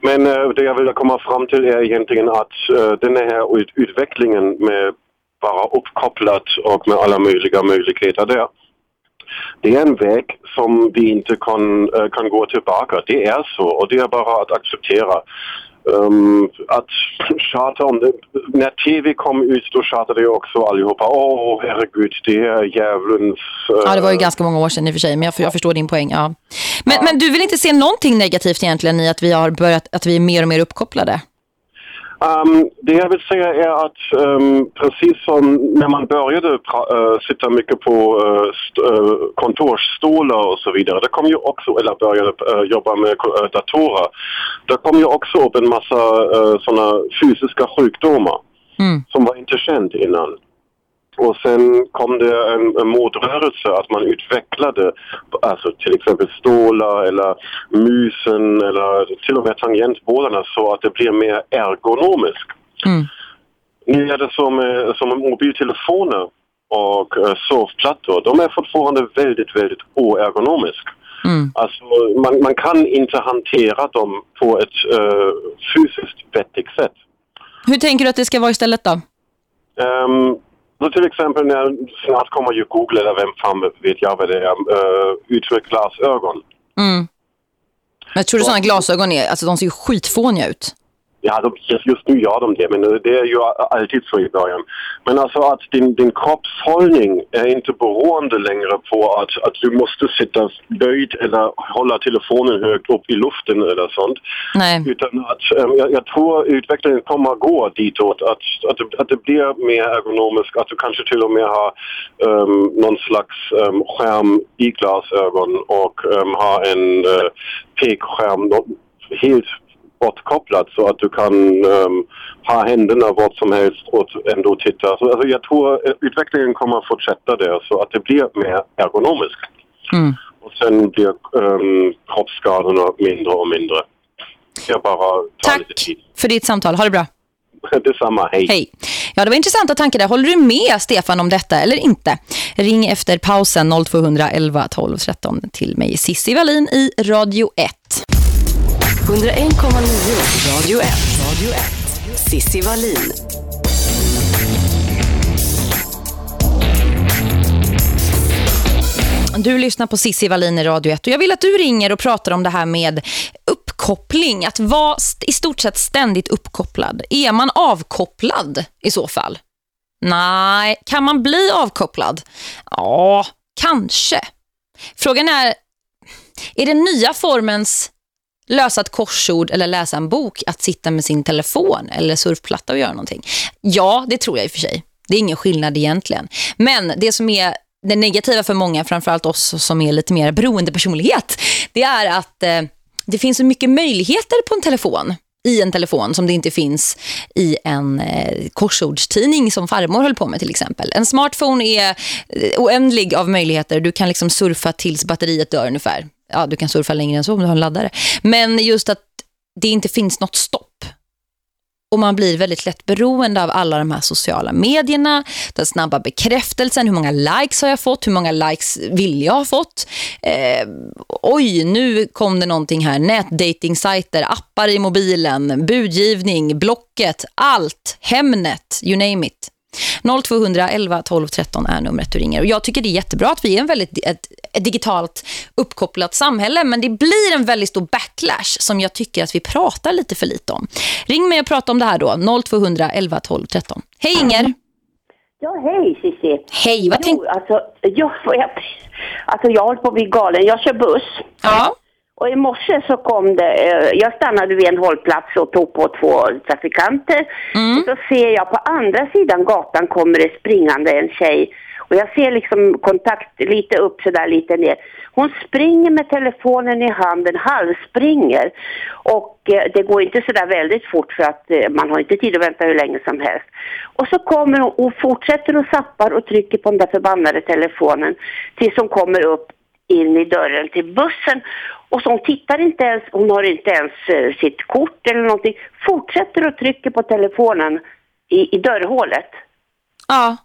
men eh, det jag vill komma fram till är egentligen att eh, den här ut, utvecklingen med bara uppkopplat och med alla möjliga möjligheter där. Det är en väg som vi inte kan, eh, kan gå tillbaka. Det är så och det är bara att acceptera. Um, att tjata om det. När tv kom ut då tjatade ju också allihopa. Åh herregud, det är djävulens... eh, Ja, det var ju ganska många år sedan i och för sig, men jag, jag förstår din poäng. Ja. Men, men du vill inte se någonting negativt egentligen i att vi har börjat, att vi är mer och mer uppkopplade? Um, det jag vill säga är att um, precis som när man började uh, sitta mycket på uh, uh, kontorsstolar och så vidare, det kom ju också, eller började jobba med datorer, det kom ju också upp en massa sådana fysiska sjukdomar mm. som var inte känt innan. Och sen kom det en, en motrörelse att man utvecklade alltså till exempel stålar eller musen eller till och med tangentbordarna så att det blir mer ergonomiskt. Mm. Nu är det som, som mobiltelefoner och uh, surfplattor. De är fortfarande väldigt, väldigt oergonomiska. Mm. Alltså, man, man, kan inte hantera dem på ett uh, fysiskt vettigt sätt. Hur tänker du att det ska vara istället då? Um, så till exempel när snart kommer ju Google eller vem fan vet jag vad det är, uh, ut med glasögon. Mm. Men tror du sådana glasögon är, alltså de ser ju skitfåniga ut. Ja, de, just nu gör de det, men det är ju alltid så i början. Men alltså att din, din kroppshållning är inte beroende längre på att, att du måste sitta böjd eller hålla telefonen högt upp i luften eller sånt. Nej. Utan att um, jag, jag, tror utvecklingen kommer att gå ditåt, att, att, det, att det blir mer ergonomiskt, att du kanske till och med har um, någon slags um, skärm i glasögon och um, har en uh, pekskärm helt bortkopplat så att du kan um, ha händerna vart som helst och ändå titta. Så, alltså, jag tror utvecklingen kommer att fortsätta där så att det blir mer ergonomiskt. Mm. Och sen blir um, kroppsskadorna mindre och mindre. Jag bara tar Tack lite tid. för ditt samtal. Ha det bra. *laughs* Detsamma, hej. Hej. Ja, det var intressanta tankar där. Håller du med Stefan om detta eller inte? Ring efter pausen 0200 11 12 13 till mig Sissi Wallin i Radio 1. 101,9 Radio 1. Radio 1. Sissi Wallin. Du lyssnar på Sissi Wallin i Radio 1 och jag vill att du ringer och pratar om det här med uppkoppling. Att vara i stort sett ständigt uppkopplad. Är man avkopplad i så fall? Nej, kan man bli avkopplad? Ja, kanske. Frågan är, är den nya formens lösa ett korsord eller läsa en bok att sitta med sin telefon eller surfplatta och göra någonting. Ja, det tror jag i och för sig. Det är ingen skillnad egentligen. Men det som är det negativa för många, framförallt oss som är lite mer beroende personlighet, det är att eh, det finns så mycket möjligheter på en telefon i en telefon som det inte finns i en eh, korsordstidning som farmor höll på med till exempel. En smartphone är eh, oändlig av möjligheter. Du kan liksom surfa tills batteriet dör ungefär ja, du kan surfa längre än så om du har en laddare. Men just att det inte finns något stopp. Och man blir väldigt lätt beroende av alla de här sociala medierna. Den snabba bekräftelsen. Hur många likes har jag fått? Hur många likes vill jag ha fått? Eh, oj, nu kom det någonting här. Nätdating-sajter, appar i mobilen, budgivning, blocket, allt. Hemnet, you name it. 0200 11 12 13 är numret du ringer. Och jag tycker det är jättebra att vi är en väldigt, ett, ett digitalt uppkopplat samhälle. Men det blir en väldigt stor backlash som jag tycker att vi pratar lite för lite om. Ring mig och prata om det här då. 0200 11 12 13. Hej Inger! Ja, hej Cissi. Hej, vad tänkte alltså, jag, jag, alltså jag håller på att bli galen. Jag kör buss. Ja. Och i morse så kom det, eh, jag stannade vid en hållplats och tog på två trafikanter. Mm. Och så ser jag på andra sidan gatan kommer det springande en tjej. Och jag ser liksom kontakt lite upp så där lite ner. Hon springer med telefonen i handen, halvspringer. Och eh, det går inte så där väldigt fort för att eh, man har inte tid att vänta hur länge som helst. Och så kommer hon och fortsätter och zappar och trycker på den där förbannade telefonen tills hon kommer upp in i dörren till bussen. Och så hon tittar inte ens, hon har inte ens uh, sitt kort eller någonting. Fortsätter att trycka på telefonen i, i dörrhålet. Ja.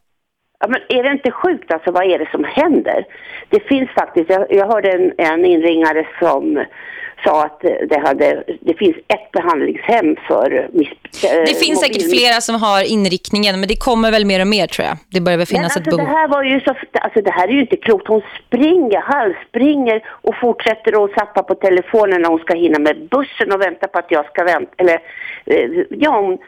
Ja, men är det inte sjukt alltså, vad är det som händer? Det finns faktiskt, jag, jag hörde en, en inringare som sa att det, hade, det finns ett behandlingshem för miss, eh, Det finns säkert flera som har inriktningen men det kommer väl mer och mer tror jag. Det börjar väl finnas alltså, ett behov. Det här, var ju så, alltså, det här är ju inte klokt. Hon springer, halvspringer och fortsätter att sappa på telefonen när hon ska hinna med bussen och vänta på att jag ska vänta. Eller eh, ja, hon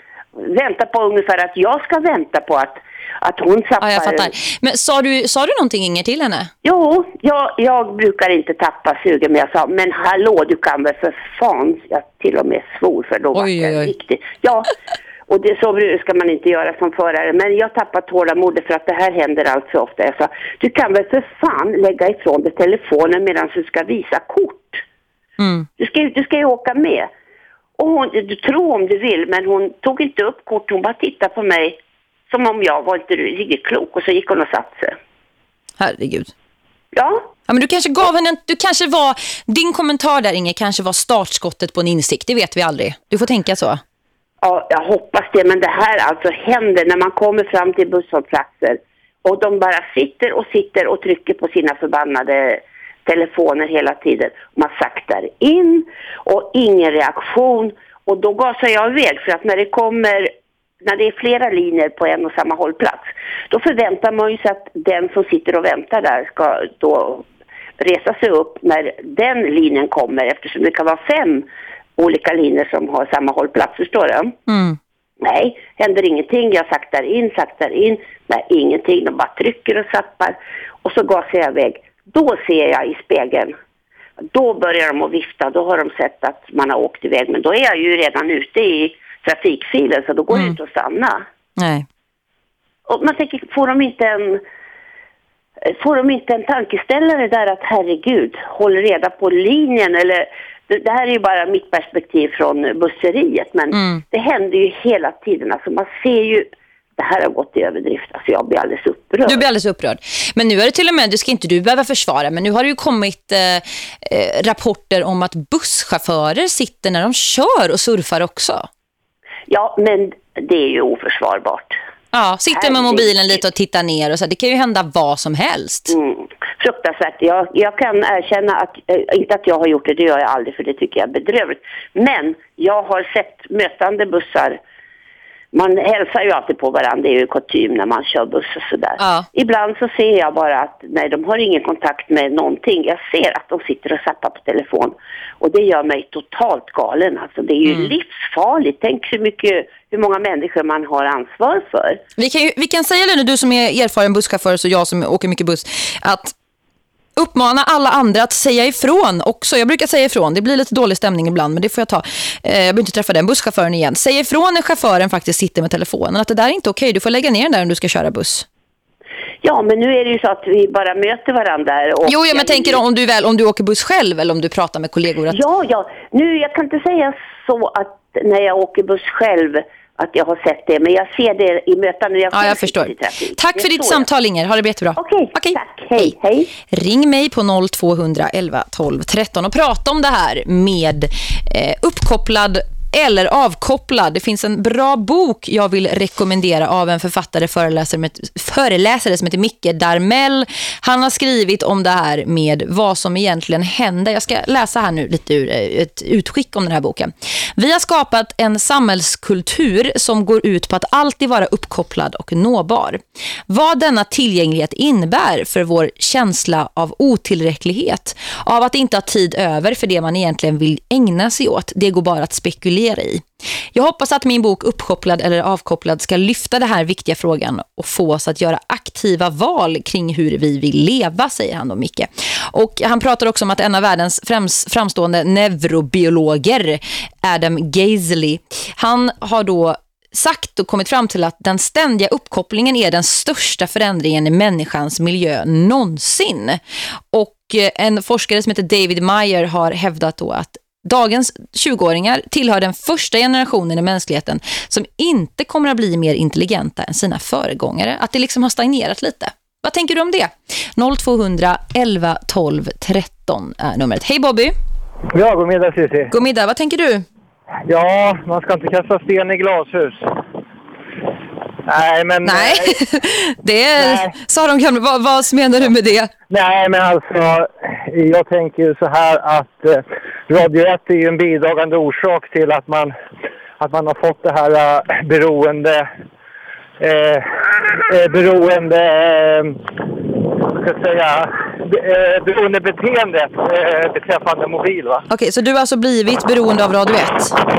väntar på ungefär att jag ska vänta på att att hon tappar... Ja, jag fattar. Men sa du, sa du någonting Inger till henne? Jo, jag, jag brukar inte tappa sugen men jag sa, men hallå du kan väl för fan, jag till och med svor för då oj, oj. riktigt. Ja, Och det, så ska man inte göra som förare. Men jag tappar tålamodet för att det här händer allt för ofta. Jag sa, du kan väl för fan lägga ifrån dig telefonen medan du ska visa kort. Mm. Du ska, du ska ju åka med. Och hon, du tror om du vill, men hon tog inte upp kort. Hon bara tittade på mig som om jag var inte riktigt klok. Och så gick hon och satte sig. Herregud. Ja, Ja, men du kanske gav henne, en- du kanske var, din kommentar där Inge kanske var startskottet på en insikt, det vet vi aldrig. Du får tänka så. Ja, jag hoppas det. Men det här alltså händer när man kommer fram till busshållplatser och de bara sitter och sitter och trycker på sina förbannade telefoner hela tiden. Man saktar in och ingen reaktion och då gasar jag iväg för att när det kommer när det är flera linjer på en och samma hållplats då förväntar man ju sig att den som sitter och väntar där ska då resa sig upp när den linjen kommer eftersom det kan vara fem olika linjer som har samma hållplats, förstår du? Mm. Nej, händer ingenting. Jag saktar in, saktar in. Nej, ingenting. De bara trycker och zappar. Och så gasar jag iväg. Då ser jag i spegeln. Då börjar de att vifta. Då har de sett att man har åkt iväg. Men då är jag ju redan ute i trafikfilen så då går det inte att stanna. Nej. Och man tänker, får de inte en... Får de inte en tankeställare där att herregud, håll reda på linjen eller det, det här är ju bara mitt perspektiv från busseriet men Mm. det händer ju hela tiden. Alltså man ser ju, det här har gått i överdrift. Alltså jag blir alldeles upprörd. Du blir alldeles upprörd. Men nu är det till och med, det ska inte du behöva försvara, men nu har det ju kommit eh, eh, rapporter om att busschaufförer sitter när de kör och surfar också. Ja, men det är ju oförsvarbart. Ja, sitter med mobilen lite och tittar ner och så. Det kan ju hända vad som helst. Mm. Fruktansvärt. Jag, jag kan erkänna att, eh, inte att jag har gjort det, det gör jag aldrig för det tycker jag är bedrövligt. Men jag har sett mötande bussar. Man hälsar ju alltid på varandra, det är ju kutym när man kör buss och sådär. Ja. Ibland så ser jag bara att nej, de har ingen kontakt med någonting. Jag ser att de sitter och zappar på telefon. Och det gör mig totalt galen. Alltså, det är ju Mm. livsfarligt. Tänk hur, mycket, hur många människor man har ansvar för. Vi kan, ju, vi kan säga det nu, du som är erfaren busschaufför och jag som åker mycket buss, att uppmana alla andra att säga ifrån också. Jag brukar säga ifrån, det blir lite dålig stämning ibland, men det får jag ta. Eh, jag behöver inte träffa den busschauffören igen. Säg ifrån när chauffören faktiskt sitter med telefonen, att det där är inte okej, du får lägga ner den där om du ska köra buss. Ja, men nu är det ju så att vi bara möter varandra. Och Jo, jag men tänker om du väl om du åker buss själv eller om du pratar med kollegor. Att... Ja, ja. Nu, jag kan inte säga så att när jag åker buss själv att jag har sett det, men jag ser det i möten jag Ja, jag förstår. Tack Det för ditt samtal Inger, ha det jättebra. Okej, tack. Hej, hej. Ring mig på 0200 11 12 13 och prata om det här med eh, uppkopplad eller avkopplad. Det finns en bra bok jag vill rekommendera av en författare föreläsare, med, föreläsare som heter Micke Darmell. Han har skrivit om det här med vad som egentligen händer. Jag ska läsa här nu lite ur eh, ett utskick om den här boken. Vi har skapat en samhällskultur som går ut på att alltid vara uppkopplad och nåbar. Vad denna tillgänglighet innebär för vår känsla av otillräcklighet, av att inte ha tid över för det man egentligen vill ägna sig åt, det går bara att spekulera i. Jag hoppas att min bok Uppkopplad eller avkopplad ska lyfta den här viktiga frågan och få oss att göra aktiva val kring hur vi vill leva, säger han då Micke. Och han pratar också om att en av världens främst framstående neurobiologer, Adam Gaisley, han har då sagt och kommit fram till att den ständiga uppkopplingen är den största förändringen i människans miljö någonsin. Och en forskare som heter David Meyer har hävdat då att dagens 20-åringar tillhör den första generationen i mänskligheten som inte kommer att bli mer intelligenta än sina föregångare. Att det liksom har stagnerat lite. Vad tänker du om det? 0200 11 12 13 är numret. Hej Bobby! Ja, god middag Cissi. God middag, vad tänker du? Ja, man ska inte kasta sten i glashus. Nej, men... Nej, *laughs* det är, sa de gamla. Vad, vad menar du med det? Nej, men alltså, jag tänker ju så här att eh, Radio 1 är ju en bidragande orsak till att man, att man har fått det här eh, beroende, eh, eh, beroende, eh, ska säga, eh, beroendebeteendet eh, beträffande mobil va? Okej, så du har alltså blivit beroende av Radio 1?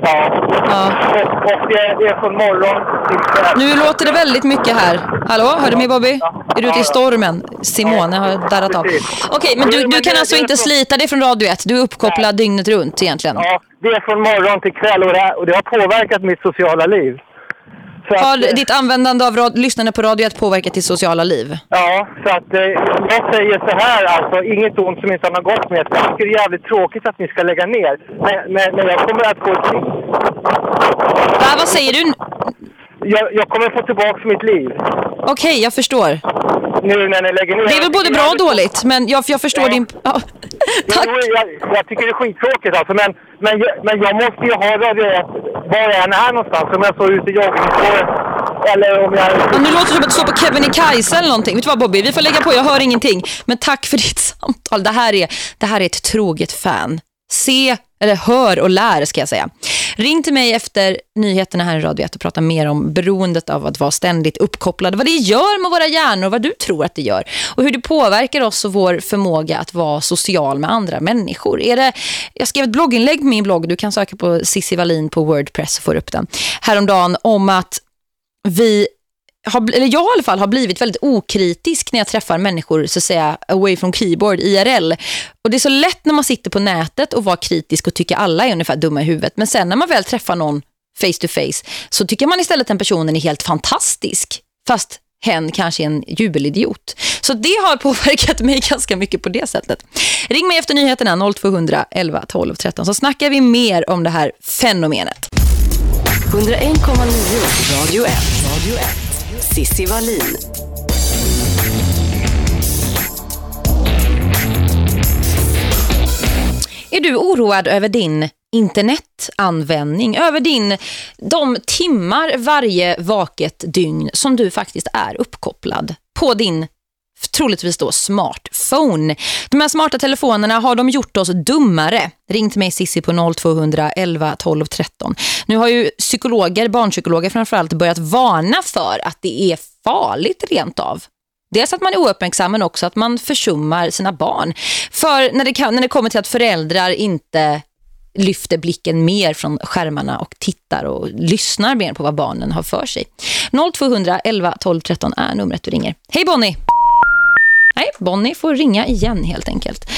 Ja. Och, och det, är från morgon till kväll. Nu låter det väldigt mycket här. Hallå, hör du mig Bobby? Är du ute i stormen? Simone har darrat av. Okej, men du, du kan alltså inte slita dig från Radio 1. Du är uppkopplad dygnet runt egentligen. Ja, det är från morgon till kväll och det, och det har påverkat mitt sociala liv. Har att, eh, ditt användande av rad, lyssnande på radio 1 påverkat ditt sociala liv? Ja, så att eh, jag säger så här alltså, inget ont som inte har något gott med. Jag tycker det är jävligt tråkigt att ni ska lägga ner. Men, men, men jag kommer att få ett. Va, vad säger du? Jag, jag kommer få tillbaka mitt liv. Okej, jag förstår. Nu när ni lägger ner. Det är väl både bra och dåligt, men jag, jag förstår din... Ja. *laughs* Tack. Jag, jag tycker det är skittråkigt alltså, men, men, jag, men jag måste ju ha radio ett, var jag än är någonstans. Om jag står ute i joggingspåret eller om jag... Ja, nu låter det som att du står på Kebnekaise eller någonting. Vet du vad Bobby, vi får lägga på, jag hör ingenting. Men tack för ditt *laughs* samtal. Det här är, det här är ett troget fan. Se, eller hör och lär ska jag säga. Ring till mig efter nyheterna här i Radio 1 och prata mer om beroendet av att vara ständigt uppkopplad. Vad det gör med våra hjärnor, vad du tror att det gör. Och hur det påverkar oss och vår förmåga att vara social med andra människor. Är det, jag skrev ett blogginlägg på min blogg, du kan söka på Cissi Wallin på Wordpress och få upp den. Häromdagen om att vi har, eller jag i alla fall har blivit väldigt okritisk när jag träffar människor så att säga away from keyboard, IRL. Och det är så lätt när man sitter på nätet och vara kritisk och tycker alla är ungefär dumma i huvudet. Men sen när man väl träffar någon face to face så tycker man istället att den personen är helt fantastisk. Fast hen kanske är en jubelidiot. Så det har påverkat mig *laughs* ganska mycket på det sättet. Ring mig efter nyheterna 0200 11 12 13 så snackar vi mer om det här fenomenet. 101,9 Radio 1. Radio 1. Sissi Wallin. Är du oroad över din internetanvändning, över din, de timmar varje vaket dygn som du faktiskt är uppkopplad på din troligtvis då smartphone. De här smarta telefonerna har de gjort oss dummare. Ring till mig Sissi på 0200 11 12 13. Nu har ju psykologer, barnpsykologer framförallt börjat varna för att det är farligt rent av. Dels att man är ouppmärksam men också att man försummar sina barn. För när det, kan, när det kommer till att föräldrar inte lyfter blicken mer från skärmarna och tittar och lyssnar mer på vad barnen har för sig. 0200 11 12 13 är numret du ringer. Hej Bonnie! Nej, Bonnie får ringa igen helt enkelt.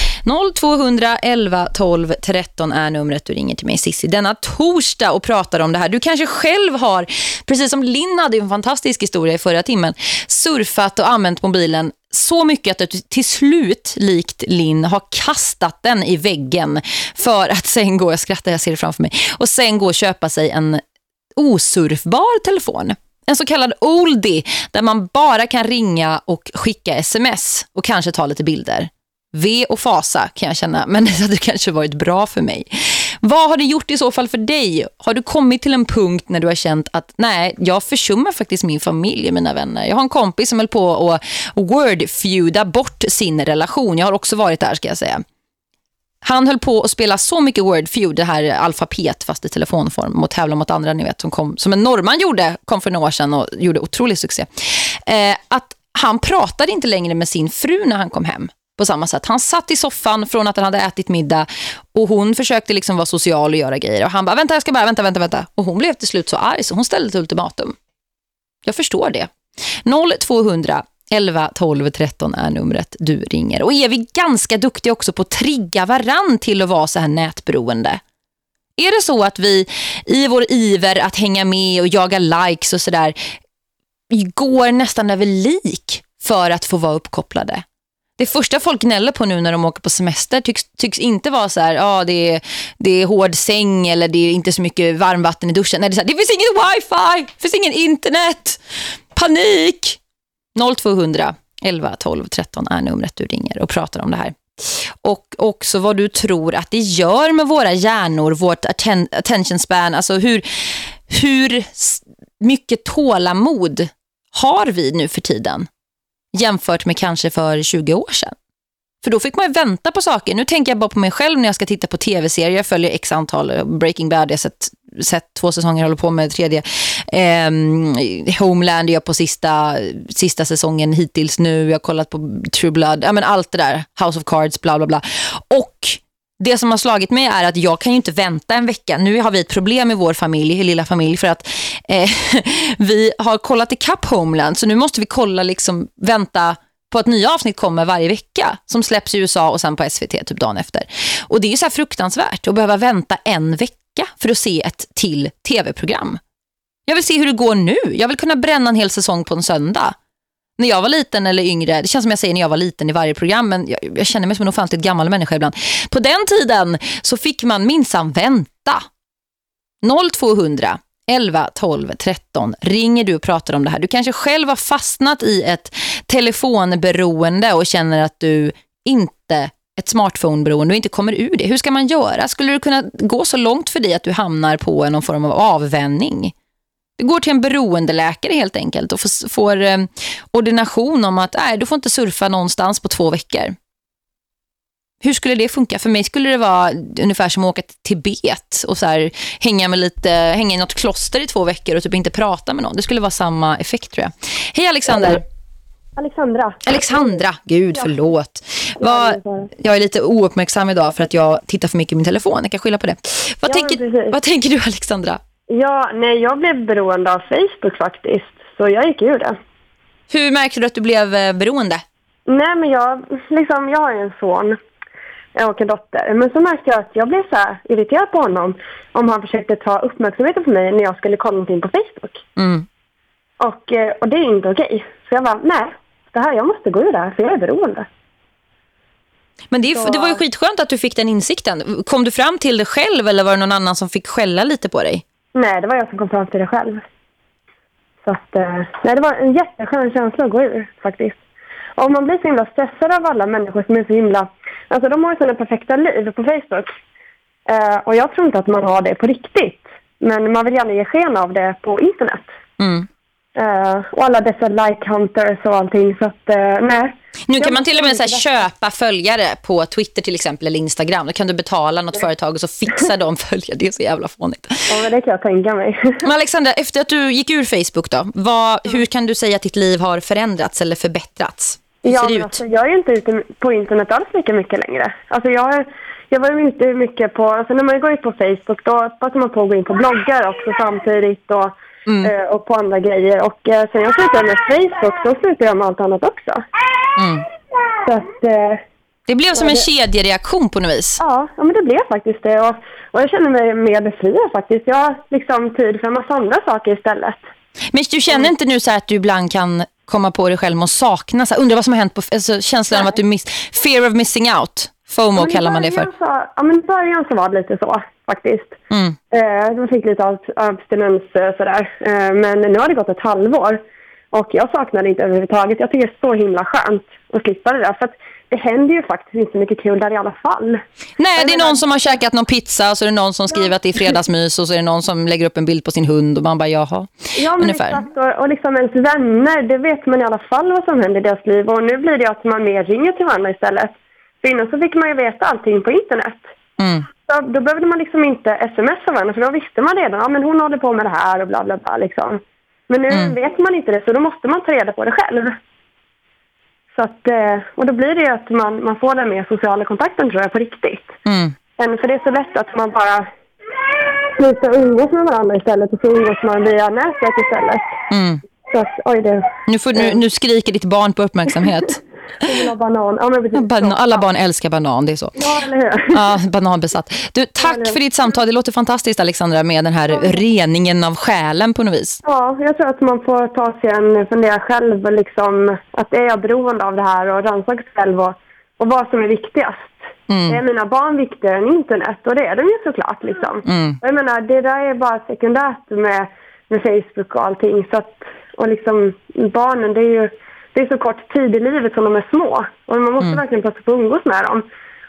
0211 12 13 är numret du ringer till mig Sissi denna torsdag och pratar om det här. Du kanske själv har, precis som Linn hade en fantastisk historia i förra timmen, surfat och använt mobilen så mycket att du till slut, likt Linn, har kastat den i väggen för att sen gå, jag skrattar, jag ser det framför mig, och sen gå och köpa sig en osurfbar telefon. En så kallad oldie där man bara kan ringa och skicka sms och kanske ta lite bilder. V och fasa kan jag känna, men *laughs* det hade kanske varit bra för mig. Vad har det gjort i så fall för dig? Har du kommit till en punkt när du har känt att nej, jag försummar faktiskt min familj, mina vänner. Jag har en kompis som höll på att wordfeuda bort sin relation. Jag har också varit där ska jag säga. Han höll på att spela så mycket Wordfeud, det här alfabet fast i telefonform mot tävla mot andra, ni vet, som, kom, som en norrman gjorde, kom för några år sedan och gjorde otrolig succé. Eh, att han pratade inte längre med sin fru när han kom hem på samma sätt. Han satt i soffan från att han hade ätit middag och hon försökte liksom vara social och göra grejer. Och han bara, vänta jag ska bara, vänta, vänta, vänta. Och hon blev till slut så arg så hon ställde ett ultimatum. Jag förstår det. 0200 11 12 13 är numret du ringer. Och är vi ganska duktiga också på att trigga varann till att vara så här nätberoende? Är det så att vi i vår iver att hänga med och jaga likes och sådär går nästan över lik för att få vara uppkopplade? Det första folk gnäller på nu när de åker på semester tycks, tycks inte vara så här, ja det är, det är hård säng eller det är inte så mycket varmvatten i duschen. Nej, det, är så här, det finns ingen wifi, det finns ingen internet, panik. 0200 11 12 13 är numret du ringer och pratar om det här. Och också vad du tror att det gör med våra hjärnor, vårt atten attention span, alltså hur, hur mycket tålamod har vi nu för tiden jämfört med kanske för 20 år sedan. För då fick man ju vänta på saker. Nu tänker jag bara på mig själv när jag ska titta på tv-serier. Jag följer x antal eh, Breaking Bad. Jag har sett, sett två säsonger, håller på med tredje. Eh, Homeland är jag på sista, sista säsongen hittills nu. Jag har kollat på True Blood. Ja, men allt det där. House of Cards, bla bla bla. Och det som har slagit mig är att jag kan ju inte vänta en vecka. Nu har vi ett problem i vår familj, i lilla familj, för att eh, *laughs* vi har kollat i Cup Homeland. Så nu måste vi kolla, liksom vänta på att nya avsnitt kommer varje vecka som släpps i USA och sen på SVT typ dagen efter. Och det är ju så här fruktansvärt att behöva vänta en vecka för att se ett till tv-program. Jag vill se hur det går nu. Jag vill kunna bränna en hel säsong på en söndag. När jag var liten eller yngre, det känns som jag säger när jag var liten i varje program, men jag, jag känner mig som en ofantligt gammal människa ibland. På den tiden så fick man minsann vänta. 0200 11 12 13 ringer du och pratar om det här. Du kanske själv har fastnat i ett telefonberoende och känner att du inte ett smartphoneberoende och inte kommer ur det. Hur ska man göra? Skulle det kunna gå så långt för dig att du hamnar på någon form av avvänning? Du går till en beroendeläkare helt enkelt och får, eh, ordination om att nej, du får inte surfa någonstans på två veckor. Hur skulle det funka? För mig skulle det vara ungefär som att åka till Tibet och så här, hänga, med lite, hänga i något kloster i två veckor och typ inte prata med någon. Det skulle vara samma effekt tror jag. Hej Alexander! Alexandra. Alexandra, gud förlåt. Vad, jag är lite ouppmärksam idag för att jag tittar för mycket i min telefon. Jag kan skylla på det. Vad, Ja, tänker, vad tänker du Alexandra? Ja, nej, jag blev beroende av Facebook faktiskt. Så jag gick ur det. Hur märkte du att du blev eh, beroende? Nej, men jag, liksom, jag har ju en son och en dotter. Men så märkte jag att jag blev så här irriterad på honom om han försökte ta uppmärksamheten på mig när jag skulle kolla någonting på Facebook. Mm. Och, eh, och det är inte okej. Så jag bara, nej, det här, jag måste gå ur det här för jag är beroende. Men det, Så- det var ju skitskönt att du fick den insikten. Kom du fram till det själv eller var det någon annan som fick skälla lite på dig? Nej, det var jag som kom fram till det själv. Så att, eh, nej, det var en jätteskön känsla att gå ur faktiskt. Och man blir så himla stressad av alla människor som är så himla... Alltså de har sådana perfekta liv på Facebook. Eh, och jag tror inte att man har det på riktigt. Men man vill gärna ge sken av det på internet. Mm. Eh, och alla dessa like hunters och allting. Så att, eh, nej. Nu kan man till och med så här, köpa följare på Twitter till exempel eller Instagram. Då kan du betala något företag och så fixar *laughs* de följare. Det är så jävla fånigt. Ja, men det kan jag tänka mig. *laughs* Men Alexandra, efter att du gick ur Facebook då, vad, hur kan du säga att ditt liv har förändrats eller förbättrats? Ja, ser ut? alltså, jag är inte ute på internet alls lika mycket längre. Alltså, jag, jag var inte mycket på... Alltså, när man går ut på Facebook då passar man på att gå in på bloggar också samtidigt och, Mm. eh, och på andra grejer. Och eh, sen jag slutade med Facebook, då slutade jag med allt annat också. Mm. Så att, eh, Det blev som en kedjereaktion på något vis. ja, ja, men det blev faktiskt det. Och, och jag känner mig mer befriad faktiskt. Jag har liksom tid för en massa andra saker istället. Men du känner inte nu så att du ibland kan komma på dig själv och sakna? Så här, undrar vad som har hänt på alltså, känslan av att du miss, fear of missing out. FOMO i kallar man det för. Så, ja, men i början så var det lite så faktiskt. Mm. Eh, man fick lite ab- abstinens eh, sådär. Eh, men nu har det gått ett halvår. Och jag saknar det inte överhuvudtaget. Jag tycker det är så himla skönt att slippa det där. För att det händer ju faktiskt inte så mycket kul där i alla fall. Nej, det är någon som har käkat någon pizza och så är det någon som skriver att det är fredagsmys och så är det någon som lägger upp en bild på sin hund och man bara, jaha, Ja, men ungefär. exakt. Och, och liksom ens vänner, det vet man i alla fall vad som händer i deras liv. Och nu blir det att man mer ringer till varandra istället. För innan så fick man ju veta allting på internet. Mm. Så då behövde man liksom inte smsa varandra för då visste man redan, ja men hon håller på med det här och bla bla bla liksom. Men nu Mm. vet man inte det så då måste man ta reda på det själv. Så att, eh, och då blir det ju att man, man får den mer sociala kontakten tror jag på riktigt. Mm. Än för det är så lätt att man bara slutar umgås med varandra istället och så umgås man via nätet istället. Mm. Så att, oj det, Nu, får, nu, nu skriker ditt barn på uppmärksamhet. Jag vill ha banan. Ja men. Banan, alla barn älskar banan, det är så. Ja eller hur. Ja, bananbesatt. Du, tack för ditt samtal. Det låter fantastiskt Alexandra med den här reningen av själen på något vis. Ja, jag tror att man får ta sig en fundera själv liksom att är jag beroende av det här och rannsaka själv och, och vad som är viktigast. Mm. Är mina barn viktigare än internet? Och det är de ju såklart liksom. Mm. Jag menar, det där är bara sekundärt med, med Facebook och allting. Så att, och liksom barnen, det är ju det är så kort tid i livet som de är små. Och man måste Mm. verkligen passa på att umgås med dem.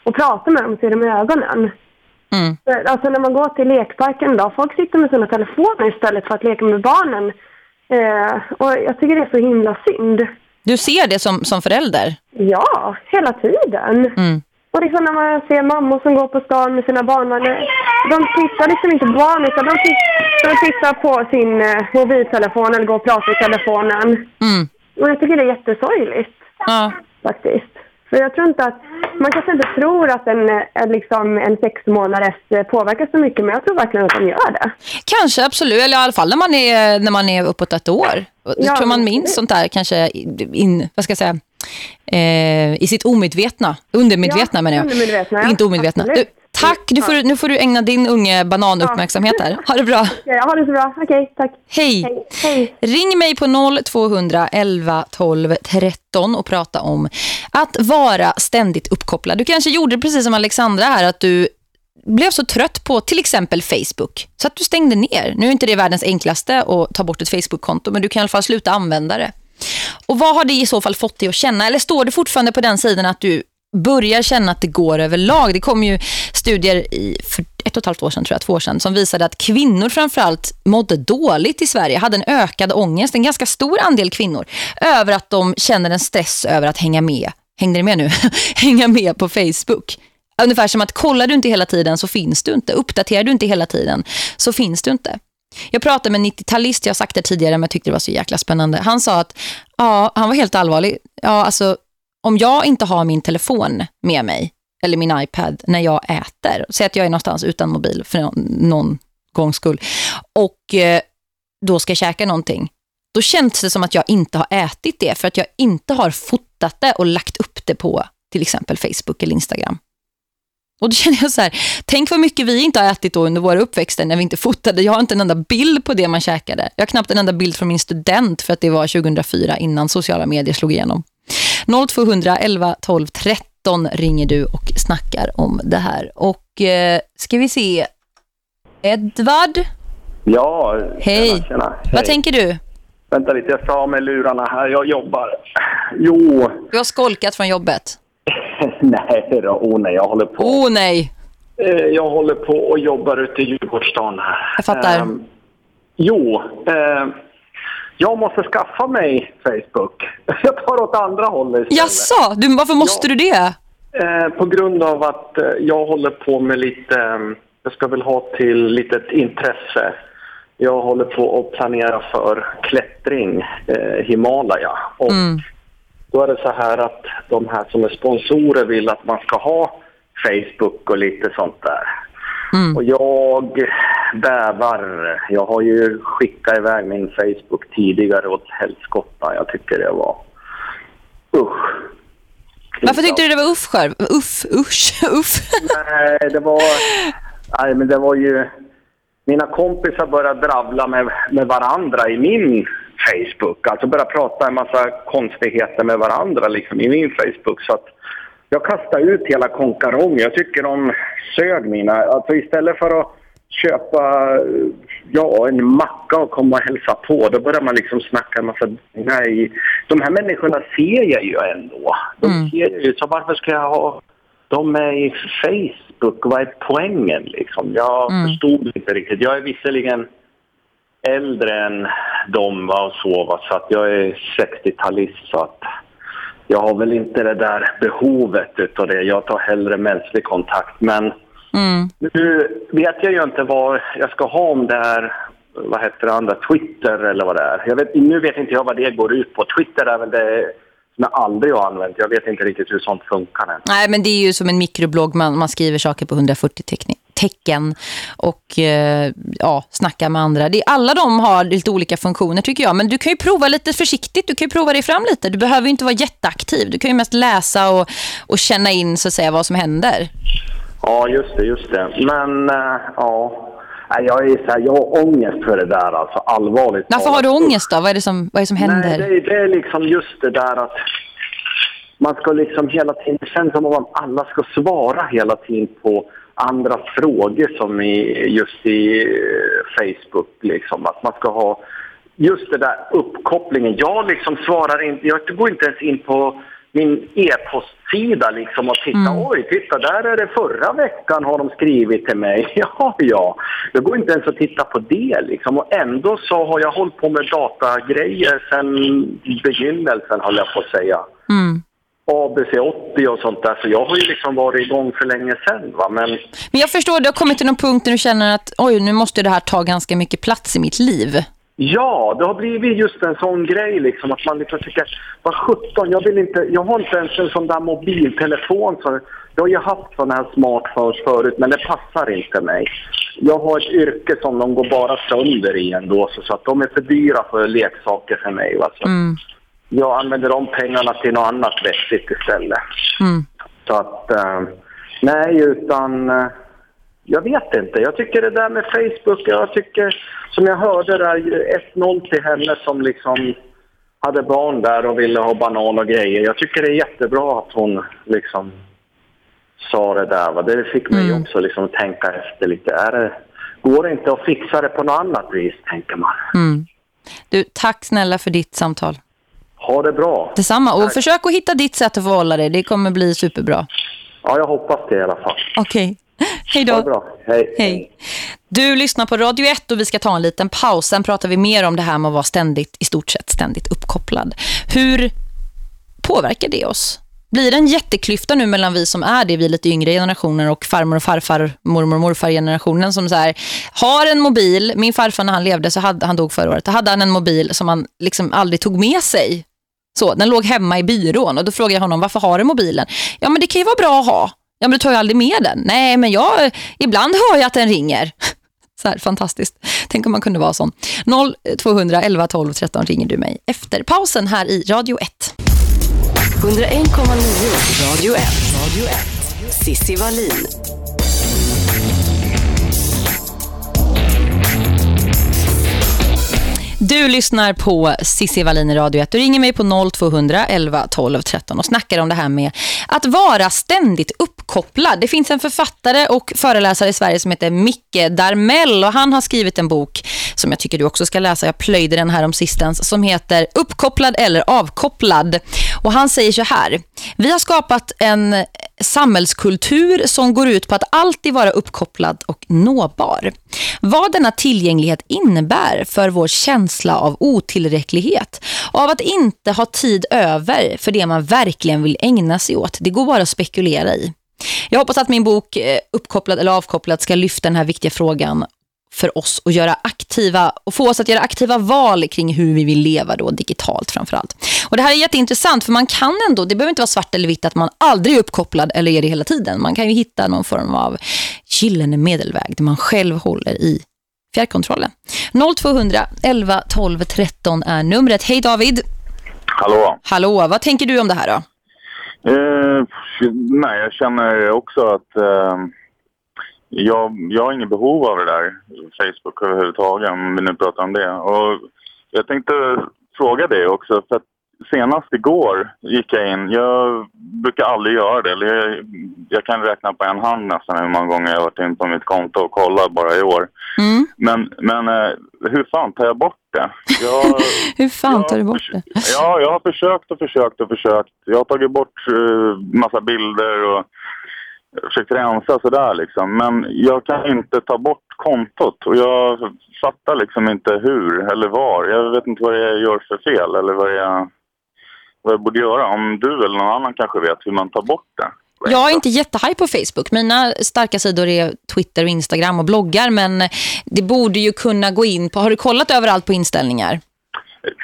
Och prata med dem och se dem i ögonen. Mm. Alltså när man går till lekparken idag, folk sitter med sina telefoner istället för att leka med barnen. Eh, och jag tycker det är så himla synd. Du ser det som, som förälder? Ja, hela tiden. Mm. Och liksom när man ser mammor som går på stan med sina barnvagnar, de tittar liksom inte på barnen utan de tittar, de tittar på sin eh, mobiltelefon eller går och pratar i telefonen. Mm. Och jag tycker det är jättesorgligt Ja. faktiskt. För jag tror inte att, man kanske inte tror att en, liksom en sex månaders eh, påverkar så mycket men jag tror verkligen att de gör det. Kanske, absolut. Eller i alla fall när man är, när man är uppåt ett år. Ja, tror man minns sånt där kanske in, vad ska jag säga, eh, i sitt omedvetna, undermedvetna Ja, menar jag. undermedvetna, ja. Inte omedvetna. Absolut. Tack, nu får, du, nu får du ägna din unge banan uppmärksamhet här. Ha det bra. *laughs* Okay, ha det så bra. Okej, tack. Hej. Hej. Hej. Ring mig på 0200 11 12 13 och prata om att vara ständigt uppkopplad. Du kanske gjorde precis som Alexandra här att du blev så trött på till exempel Facebook så att du stängde ner. Nu är inte det världens enklaste att ta bort ett Facebook-konto men du kan i alla fall sluta använda det. Och vad har det i så fall fått dig att känna? Eller står du fortfarande på den sidan att du börjar känna att det går överlag? Det kom ju studier i, för ett och ett halvt år sedan, tror jag, två år sedan, som visade att kvinnor framförallt mådde dåligt i Sverige, hade en ökad ångest, en ganska stor andel kvinnor, över att de känner en stress över att hänga med. Hängde ni med nu? *laughs* hänga med på Facebook. Ungefär som att kollar du inte hela tiden så finns du inte. Uppdaterar du inte hela tiden så finns du inte. Jag pratade med en 90-talist, jag har sagt det tidigare men jag tyckte det var så jäkla spännande. Han sa att, ja, han var helt allvarlig. Ja, alltså, om jag inte har min telefon med mig, eller min iPad, när jag äter, säg att jag är någonstans utan mobil för någon, någon gångs skull, och eh, då ska jag käka någonting, då känns det som att jag inte har ätit det för att jag inte har fotat det och lagt upp det på till exempel Facebook eller Instagram. Och då känner jag så här, tänk vad mycket vi inte har ätit då under våra uppväxter när vi inte fotade. Jag har inte en enda bild på det man käkade. Jag har knappt en enda bild från min student för att det var 2004 innan sociala medier slog igenom. 0200 11 12 13 ringer du och snackar om det här. Och eh, ska vi se, Edvard? Ja, Hej. Tjena, tjena. Vad Hej. tänker du? Vänta lite, jag ska ha med lurarna här. Jag jobbar. Jo, Du har skolkat från jobbet. *laughs* nej då. Oh nej, jag håller på. Oh nej. Eh, Jag håller på och jobbar ute i Djurgårdsstaden här. Jag fattar. Ehm, jo, eh, jag måste skaffa mig Facebook. *laughs* Jag tar åt andra hållet istället. Jaså, du, varför måste du det? Eh, på grund av att eh, jag håller på med lite, eh, jag ska väl ha till litet intresse. Jag håller på att planera för klättring, eh, Himalaya. Och Mm. då är det så här att de här som är sponsorer vill att man ska ha Facebook och lite sånt där. Mm. Och jag bävar. Jag har ju skickat iväg min Facebook tidigare åt helskotta. Jag tycker det var... Usch. Varför tyckte du det var uff själv? Uff, usch, *laughs* uff. Nej, det var... Nej, men det var ju... Mina kompisar började dravla med, med varandra i min Facebook. Alltså började prata en massa konstigheter med varandra liksom, i min Facebook. Så att jag kastade ut hela konkarongen. Jag tycker de sög mina. Alltså istället för att köpa ja, en macka och komma och hälsa på, då börjar man liksom snacka en massa... Nej, de här människorna ser jag ju ändå. De ser jag ju, så varför ska jag ha dem med i Facebook? Vad är poängen liksom? Jag förstod inte riktigt. Jag är visserligen äldre än de och så, va, så att jag är 60-talist så att jag har väl inte det där behovet utav det. Jag tar hellre mänsklig kontakt. Men Mm. nu vet jag ju inte vad jag ska ha om det är, vad heter det andra, Twitter eller vad det är. Vet, nu vet inte jag vad det går ut på. Twitter är väl det som jag aldrig har använt. Jag vet inte riktigt hur sånt funkar än. Nej, men det är ju som en mikroblogg. Man, man skriver saker på 140 teckning, tecken och eh, ja, snackar med andra. Det, alla de har lite olika funktioner tycker jag. Men du kan ju prova lite försiktigt. Du kan ju prova dig fram lite. Du behöver inte vara jätteaktiv. Du kan ju mest läsa och, och känna in så att säga vad som händer. Ja, just det, just det. Men äh, ja, jag, är så här, jag har ångest för det där, alltså allvarligt Varför har du ångest då? Vad är det som, vad är det som händer? Nej, det, det är liksom just det där att man ska liksom hela tiden, det känns som om alla ska svara hela tiden på andra frågor som i, just i eh, Facebook liksom. Att man ska ha just det där uppkopplingen. Jag liksom svarar inte, jag går inte ens in på min e-postsida liksom och titta, oj, titta där är det förra veckan har de skrivit till mig. *laughs* Ja, ja. Jag går inte ens att titta på det liksom och ändå så har jag hållit på med datagrejer sedan begynnelsen, höll jag på att säga. Mm. ABC80 och sånt där, så jag har ju liksom varit igång för länge sedan va, men Men jag förstår, du har kommit till någon punkt där du känner att oj, nu måste det här ta ganska mycket plats i mitt liv. Ja, det har blivit just en sån grej liksom att man liksom tycker, vad sjutton, jag vill inte, jag har inte ens en sån där mobiltelefon så jag har ju haft såna här smartphones förut men det passar inte mig. Jag har ett yrke som de går bara sönder i ändå så, så att de är för dyra för leksaker för mig. Va? Så Mm. Jag använder de pengarna till något annat vettigt istället. Mm. Så att, eh, nej utan, eh, jag vet inte. Jag tycker det där med Facebook, jag tycker som jag hörde där 1-0 till henne som liksom hade barn där och ville ha banan och grejer. Jag tycker det är jättebra att hon liksom sa det där. Va? Det fick mig också liksom tänka efter lite. Är det, går det inte att fixa det på något annat vis, tänker man. Mm. Du, tack snälla för ditt samtal. Ha det bra. Detsamma. Och Tack. försök att hitta ditt sätt att förhålla dig. Det kommer bli superbra. Ja, jag hoppas det i alla fall. Okej. *laughs* Hej då. Bra. Hej. Hej. Du lyssnar på Radio 1 och vi ska ta en liten paus. Sen pratar vi mer om det här med att vara ständigt, i stort sett ständigt uppkopplad. Hur påverkar det oss? Blir det en jätteklyfta nu mellan vi som är det, vi lite yngre generationer och farmor och farfar, mormor och morfar generationen som så här, har en mobil, min farfar när han levde så hade han dog förra året, då hade han en mobil som han liksom aldrig tog med sig. Så, den låg hemma i byrån och då frågade jag honom, varför har du mobilen? Ja men det kan ju vara bra att ha. Ja men du tar ju aldrig med den. Nej men jag, ibland hör jag att den ringer. *laughs* Så här, fantastiskt. Tänk om man kunde vara sån. 0200 11 12 13 ringer du mig efter pausen här i Radio 1. 101,9 Radio 1. Radio 1. Sissi Wallin. Du lyssnar på Cissi Wallin i Radio 1. Du ringer mig på 0200 11 12 13 och snackar om det här med att vara ständigt uppkopplad. Det finns en författare och föreläsare i Sverige som heter Micke Darmell och han har skrivit en bok som jag tycker du också ska läsa. Jag plöjde den här om sistens som heter Uppkopplad eller avkopplad. Och han säger så här. Vi har skapat en samhällskultur som går ut på att alltid vara uppkopplad och nåbar. Vad denna tillgänglighet innebär för vår känsla av otillräcklighet och av att inte ha tid över för det man verkligen vill ägna sig åt, det går bara att spekulera i. Jag hoppas att min bok eh, Uppkopplad eller avkopplad ska lyfta den här viktiga frågan för oss och göra aktiva och få oss att göra aktiva val kring hur vi vill leva då digitalt framförallt. Och det här är jätteintressant för man kan ändå, det behöver inte vara svart eller vitt att man aldrig är uppkopplad eller är det hela tiden. Man kan ju hitta någon form av gyllene medelväg där man själv håller i fjärrkontrollen. 0200 11 12 13 är numret. Hej David! Hallå. Hallå, vad tänker du om det här då? Eh, nej, jag känner också att eh, jag, jag har inget behov av det där. Facebook överhuvudtaget, om vi nu pratar om det. Och jag tänkte fråga dig också, för att senast igår gick jag in. Jag brukar aldrig göra det. Jag, jag kan räkna på en hand nästan hur många gånger jag har varit in på mitt konto och kollat bara i år. Men, men eh, hur fan tar jag bort det? Jag, *laughs* Hur fan tar du bort det? Ja, jag har försökt och försökt och försökt. Jag har tagit bort uh, massa bilder och försökt rensa sådär liksom. Men jag kan inte ta bort kontot och jag fattar liksom inte hur eller var. Jag vet inte vad jag gör för fel eller vad jag, vad jag borde göra. Om du eller någon annan kanske vet hur man tar bort det. Jag är inte jättehaj på Facebook. Mina starka sidor är Twitter och Instagram och bloggar. Men det borde ju kunna gå in på... Har du kollat överallt på inställningar?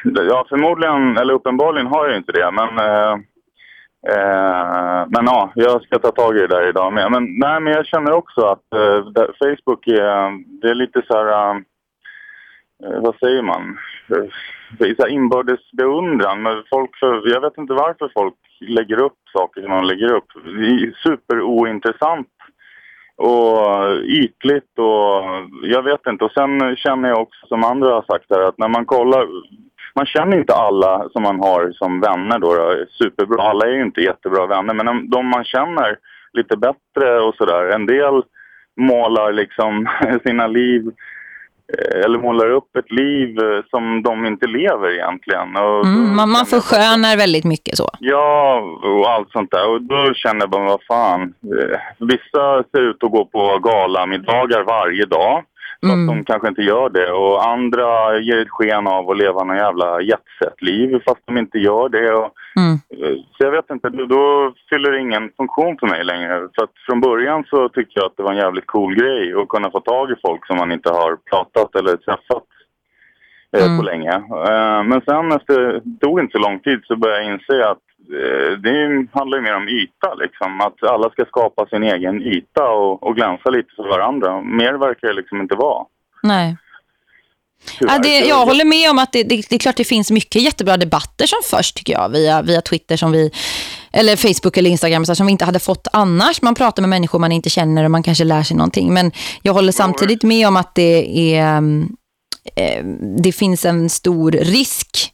Ja, förmodligen, eller uppenbarligen har jag inte det. Men, eh, eh, men ja, jag ska ta tag i det där idag med. Men, nej, men jag känner också att eh, Facebook är, det är lite så här... Eh, eh, vad säger man? Det är så här inbördes beundran. Men folk, för, jag vet inte varför folk lägger upp saker som de lägger upp. Det är superointressant och ytligt och jag vet inte. Och sen känner jag också som andra har sagt här att när man kollar, man känner inte alla som man har som vänner då, då superbra. Alla är ju inte jättebra vänner men de- man känner lite bättre och sådär. En del målar liksom *laughs* sina liv eh, eller målar upp ett liv eh, som de inte lever egentligen. Och Mm, man, man förskönar väldigt mycket så. Ja, och allt sånt där. Och då känner bara, vad fan. Eh, Vissa ser ut att gå på galamiddagar varje dag. Fast Mm. de kanske inte gör det. Och andra ger ett sken av att leva någon jävla jetset-liv fast de inte gör det. Och, Mm. eh, så jag vet inte, då, då fyller det ingen funktion för mig längre. För att från början så tyckte jag att det var en jävligt cool grej att kunna få tag i folk som man inte har pratat eller träffat eh, på länge. Eh, men sen efter, det tog inte så lång tid så började jag inse att det handlar ju mer om yta liksom. Att alla ska skapa sin egen yta och, och glänsa lite för varandra. Mer verkar det liksom inte vara. Nej. Ja, det, jag håller med om att det, det, det är klart det finns mycket jättebra debatter som först tycker jag via, via Twitter som vi eller Facebook eller Instagram som vi inte hade fått annars. Man pratar med människor man inte känner och man kanske lär sig någonting. Men jag håller samtidigt med om att det är eh, det finns en stor risk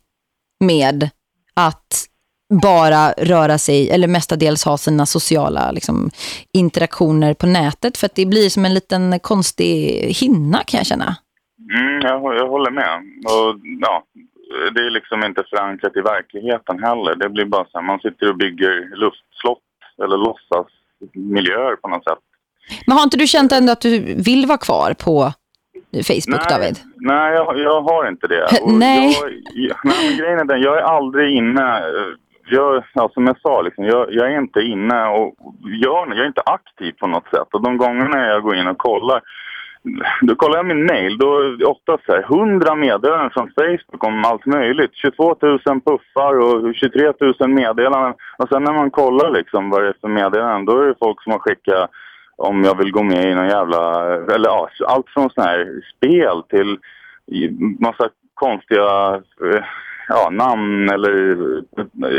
med att bara röra sig eller mestadels ha sina sociala liksom, interaktioner på nätet för att det blir som en liten konstig hinna kan jag känna. Mm, jag, jag håller med. Och, ja, det är liksom inte förankrat i verkligheten heller. Det blir bara så här, man sitter och bygger luftslott eller låtsas miljöer på något sätt. Men har inte du känt ändå att du vill vara kvar på Facebook, nej, David? Nej, jag, jag har inte det. *laughs* Nej. Jag, jag, nej, grejen är den, jag är aldrig inne... Jag, ja, som jag sa, liksom, jag, jag är inte inne och gör, jag är inte aktiv på något sätt. Och de gångerna jag går in och kollar då kollar jag min mail, då är det oftast så här, 100 meddelanden från Facebook om allt möjligt. 22 000 puffar och 23 000 meddelanden. Och sen när man kollar liksom vad det är för meddelanden, då är det folk som har skickat om jag vill gå med i någon jävla... Eller ja, allt från sådana här spel till massa konstiga eh, ja, namn eller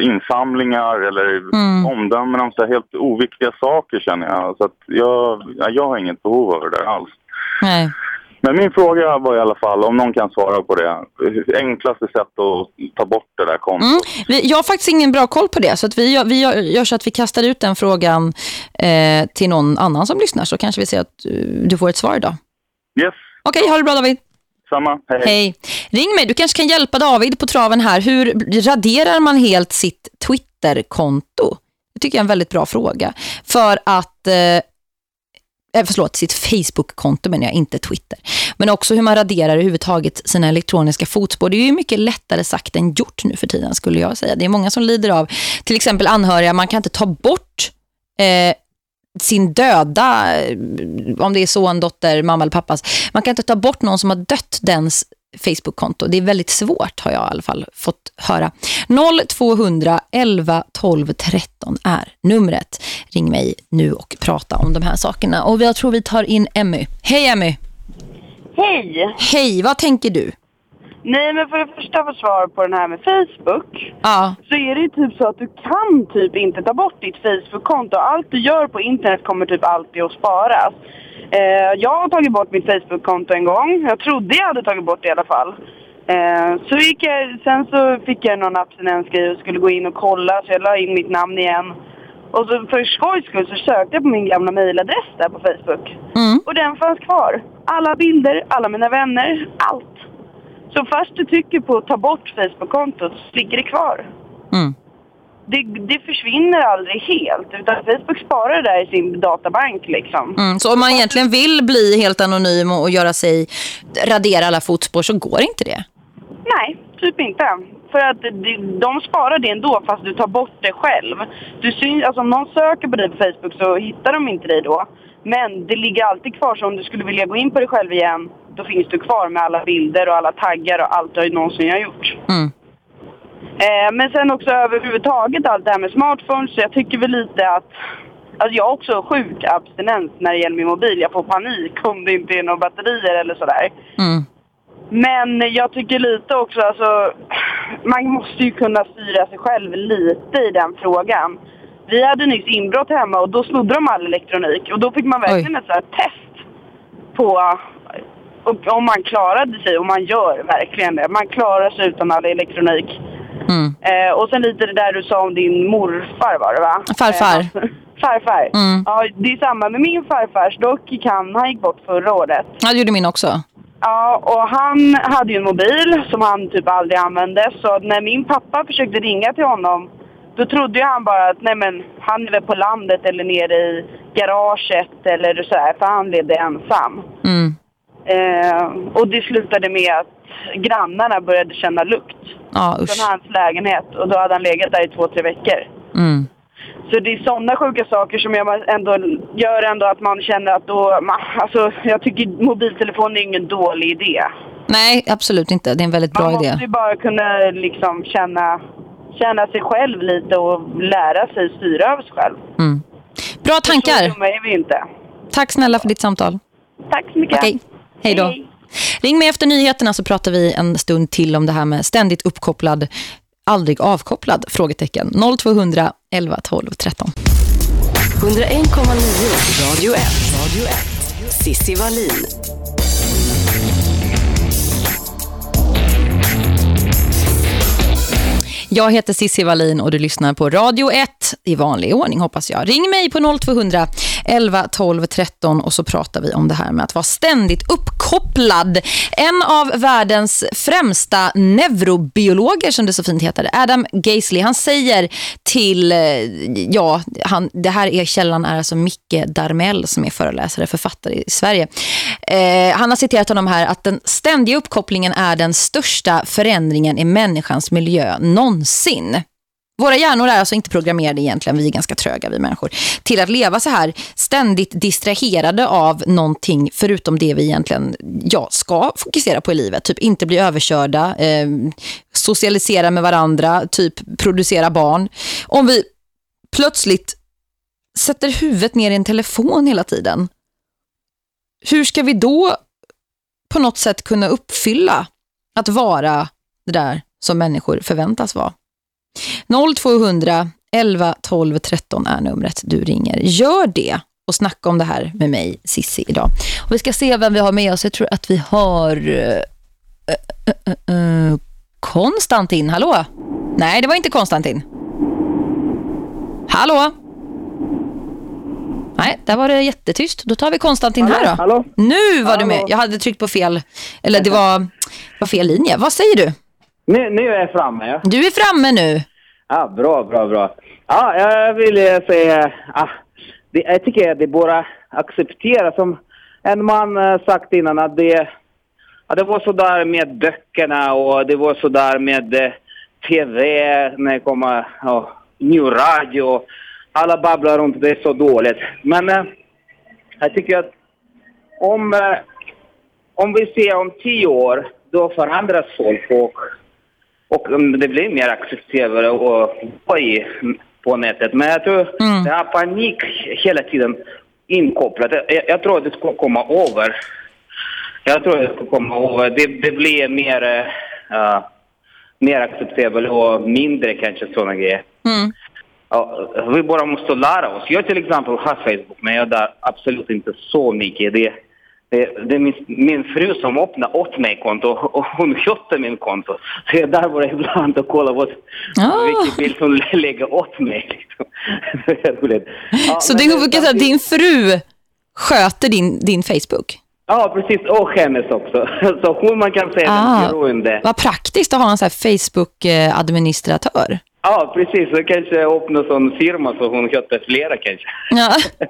insamlingar eller mm. omdömen om så helt oviktiga saker känner jag. Så jag, jag har inget behov av det där alls. Nej. Men min fråga var i alla fall, om någon kan svara på det, enklaste sätt att ta bort det där kontot. Mm. Vi, jag har faktiskt ingen bra koll på det, så att vi, vi gör, gör så att vi kastar ut den frågan eh, till någon annan som lyssnar, så kanske vi ser att uh, du får ett svar idag. Yes. Okej, okay, ha det bra David. Samma, hej. Hej. Ring mig, du kanske kan hjälpa David på traven här. Hur raderar man helt sitt Twitter-konto? Det tycker jag är en väldigt bra fråga. För att... Eh, eh, förlåt, sitt Facebook-konto men jag inte Twitter. Men också hur man raderar överhuvudtaget sina elektroniska fotspår. Det är ju mycket lättare sagt än gjort nu för tiden skulle jag säga. Det är många som lider av till exempel anhöriga. Man kan inte ta bort eh, sin döda, eh, om det är son, dotter, mamma eller pappas. Man kan inte ta bort någon som har dött dens Facebook-konto. Det är väldigt svårt har jag i alla fall fått höra. 0200 11 12 13 är numret. Ring mig nu och prata om de här sakerna. Och jag tror vi tar in Emmy. Hej Emmy! Hej! Hej, vad tänker du? Nej, men för det första för svar på den här med Facebook. Ja. Så är det ju typ så att du kan typ inte ta bort ditt Facebook-konto. Allt du gör på internet kommer typ alltid att sparas. Eh, jag har tagit bort mitt Facebook-konto en gång. Jag trodde jag hade tagit bort det i alla fall. Eh, så gick jag, sen så fick jag någon abstinensgrej och skulle gå in och kolla så jag la in mitt namn igen. Och så för skojs skull så sökte jag på min gamla mailadress där på Facebook. Mm. Och den fanns kvar. Alla bilder, alla mina vänner, allt. Så fast du tycker på att ta bort Facebook-kontot så ligger det kvar. Mm. Det, det försvinner aldrig helt utan Facebook sparar det där i sin databank liksom. Mm, så om man egentligen vill bli helt anonym och göra sig radera alla fotspår så går inte det? Nej, typ inte. För att de, de sparar det ändå fast du tar bort det själv. Du syns, alltså om någon söker på dig på Facebook så hittar de inte dig då. Men det ligger alltid kvar så om du skulle vilja gå in på dig själv igen då finns du kvar med alla bilder och alla taggar och allt du någonsin har gjort. Mm. Eh, men sen också överhuvudtaget allt det här med smartphones. Så jag tycker väl lite att... Alltså jag har också sjuk abstinens när det gäller min mobil. Jag får panik om det inte är några batterier eller sådär. Mm. Men jag tycker lite också, alltså... Man måste ju kunna styra sig själv lite i den frågan. Vi hade nyss inbrott hemma och då snodde de all elektronik. Och då fick man verkligen Oj. ett så test på om man klarade sig. Och man gör verkligen det. Man klarar sig utan all elektronik. Mm. Eh, och sen lite det där du sa om din morfar var det va? Farfar. Eh, *laughs* farfar. Mm. Ja, det är samma med min farfars. Dock gick han, han gick bort förra året. Ja, det gjorde min också. Ja, och han hade ju en mobil som han typ aldrig använde. Så när min pappa försökte ringa till honom då trodde ju han bara att nej men, han är väl på landet eller nere i garaget eller så här, för han levde ensam. Mm. Eh, och det slutade med att grannarna började känna lukt usch. från hans lägenhet. Och då hade han legat där i två, tre veckor. Mm. Så det är sådana sjuka saker som jag ändå gör ändå att man känner att då... Alltså, jag tycker mobiltelefon är ingen dålig idé. Nej, absolut inte. Det är en väldigt bra idé. Man måste ju bara kunna liksom känna, känna sig själv lite och lära sig styra över sig själv. Mm. Bra tankar. Så dumma är vi inte. Tack snälla för ditt samtal. Tack så mycket. Okej, hej då. Hej. Ring mig efter nyheterna så pratar vi en stund till om det här med ständigt uppkopplad aldrig avkopplad? Frågetecken 0200 11 12 13. 101,9 Radio 1. Radio 1. Sissi Wallin. Jag heter Sissi Wallin och du lyssnar på Radio 1 i vanlig ordning hoppas jag. Ring mig på 0200 11 12 13 och så pratar vi om det här med att vara ständigt uppkopplad. En av världens främsta neurobiologer som det så fint heter, Adam Gaisley, han säger till, eh, ja, han, det här är källan är alltså Micke Darmell som är föreläsare, författare i Sverige. Eh, han har citerat honom här att den ständiga uppkopplingen är den största förändringen i människans miljö någonsin. Våra hjärnor är alltså inte programmerade egentligen, vi är ganska tröga vi människor, till att leva så här ständigt distraherade av någonting förutom det vi egentligen ja, ska fokusera på i livet. Typ inte bli överkörda, eh, socialisera med varandra, typ producera barn. Om vi plötsligt sätter huvudet ner i en telefon hela tiden, hur ska vi då på något sätt kunna uppfylla att vara det där som människor förväntas vara? 0200 11 12 13 är numret du ringer. Gör det och snacka om det här med mig, Sissi, idag. Och vi ska se vem vi har med oss. Jag tror att vi har uh, uh, uh, Konstantin. Hallå? Nej, det var inte Konstantin. Hallå? Nej, där var det jättetyst. Då tar vi Konstantin hallå, här då. Hallå? Nu var hallå. du med. Jag hade tryckt på fel, eller det var, var fel linje. Vad säger du? Nu, nu är jag framme. Ja. Du är framme nu. Ja, bra, bra, bra. Ja, jag vill säga... Ah, det, jag tycker att det bara acceptera som en man uh, sagt innan att det, att det var så där med böckerna och det var så där med uh, tv när det kommer uh, ny radio. Alla babblar runt det är så dåligt. Men uh, jag tycker att om, om vi ser om tio år, då förändras folk och och det blir mer accepterat att gå i på nätet. Men jag tror mm. det här panik hela tiden inkopplat. Jag, jag tror att det ska komma över. Jag tror att det ska komma över. Det, det blir mer, uh, mer acceptabelt och mindre kanske sådana grejer. Mm. Ja, vi bara måste lära oss. Jag till exempel har Facebook, men jag är där absolut inte så mycket. Det, det, det är min, min fru som öppnar åt mig konto och hon skötte min konto. Så jag är där bara ibland och kollar vad, Ah. vilken bild hon lägger åt mig. Liksom. *laughs* Det är roligt. Ja, Så det är att din fru sköter din, din Facebook? Ja, precis. Och hennes också. *laughs* Så hon man kan säga Ah. den beroende. Vad praktiskt att ha en här Facebook-administratör. Ja, precis. Så kanske öppna sån firma så hon sköter flera kanske. Ja. *laughs*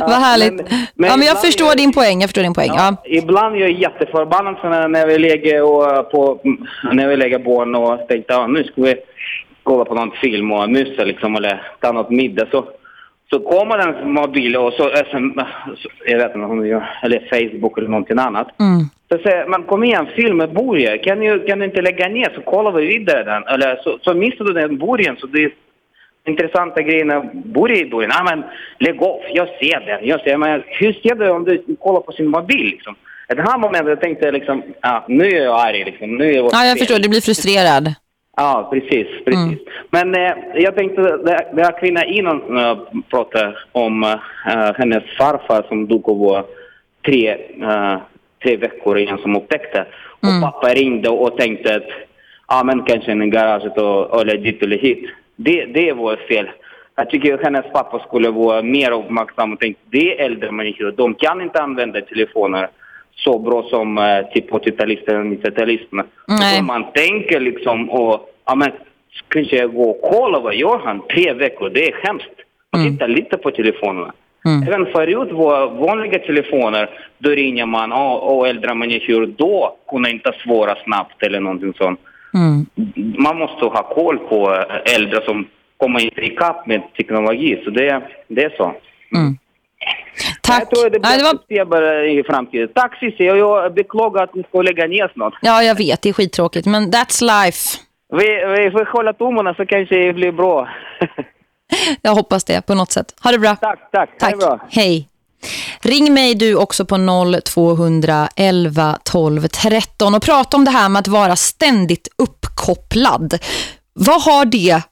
*laughs* Vad härligt. men ja, men jag förstår är- din poäng. Jag förstår din poäng. Ja. Ibland är jag jätteförbannad när- vi lägger och på när vi lägger barn och tänkte ja, nu ska vi kolla på någon film och mysa liksom eller ta något middag så så kommer den mobil och så, SM, jag vet inte om det gör, eller Facebook eller någonting annat. Mm. Så säger man kom igen, filmen börjar. Kan du, kan du inte lägga ner så kollar vi vidare den. Eller så, så missar du den början så det är intressanta grejerna börjar i början. Nej men lägg av, jag ser den. Jag ser, men hur ser du om du kollar på sin mobil liksom? I det här momentet jag tänkte jag liksom, ja, nu är jag arg liksom. Nu är jag ja, jag förstår. Du blir frustrerad. Ja, precis. precis. Men eh, jag tänkte, det, det här kvinnan innan uh, pratade om eh, hennes farfar som dog var tre, eh, tre veckor innan som upptäckte. Och pappa ringde och tänkte att ja, men kanske en garaget och, eller dit eller hit. Det, det var fel. Jag tycker att hennes pappa skulle vara mer uppmärksam och tänka det är äldre människor. De kan inte använda telefoner så bra som eh, typ 80-talisterna och 90-talisterna. Nej. Om man tänker liksom och, ja men kanske jag gå och kolla vad gör han tre veckor, det är hemskt. Man tittar lite på telefonerna. Även förut var vanliga telefoner, då ringer man och, och äldre människor, då kunde inte svara snabbt eller någonting sånt. Mm. Man måste ha koll på eh, äldre som kommer inte ikapp med teknologi, så det, det är så. Mm. Tack. Jag tror det blir acceptabelt i framtiden. Tack Cissi, och jag beklagar att ni ska lägga ner snart. Ja, jag vet. Det är skittråkigt. Men that's life. Vi, vi får hålla tummarna så kanske det blir bra. *laughs* Jag hoppas det på något sätt. Ha det bra. Tack, tack. Tack. Det. Hej. Ring mig du också på 0211 12 13 och prata om det här med att vara ständigt uppkopplad. Vad har det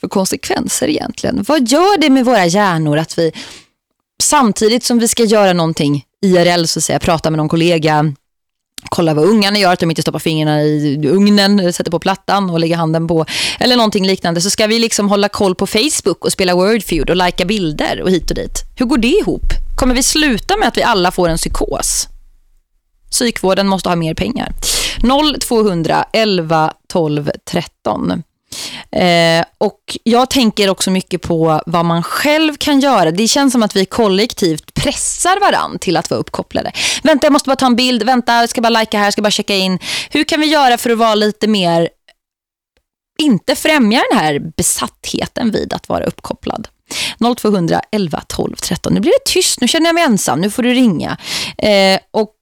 för konsekvenser egentligen? Vad gör det med våra hjärnor att vi samtidigt som vi ska göra någonting IRL så att säga, prata med någon kollega kolla vad ungarna gör, att de inte stoppar fingrarna i ugnen, sätter på plattan och lägger handen på eller någonting liknande så ska vi liksom hålla koll på Facebook och spela Wordfeud och lajka bilder och hit och dit. Hur går det ihop? Kommer vi sluta med att vi alla får en psykos? Psykvården måste ha mer pengar. 0200 11 12 13. Eh, och jag tänker också mycket på vad man själv kan göra. Det känns som att vi kollektivt pressar varann till att vara uppkopplade. Vänta, jag måste bara ta en bild. Vänta, jag ska bara lajka här, jag ska bara checka in. Hur kan vi göra för att vara lite mer inte främja den här besattheten vid att vara uppkopplad? 0200 11 12 13. Nu blir det tyst, nu känner jag mig ensam. Nu får du ringa. Eh, och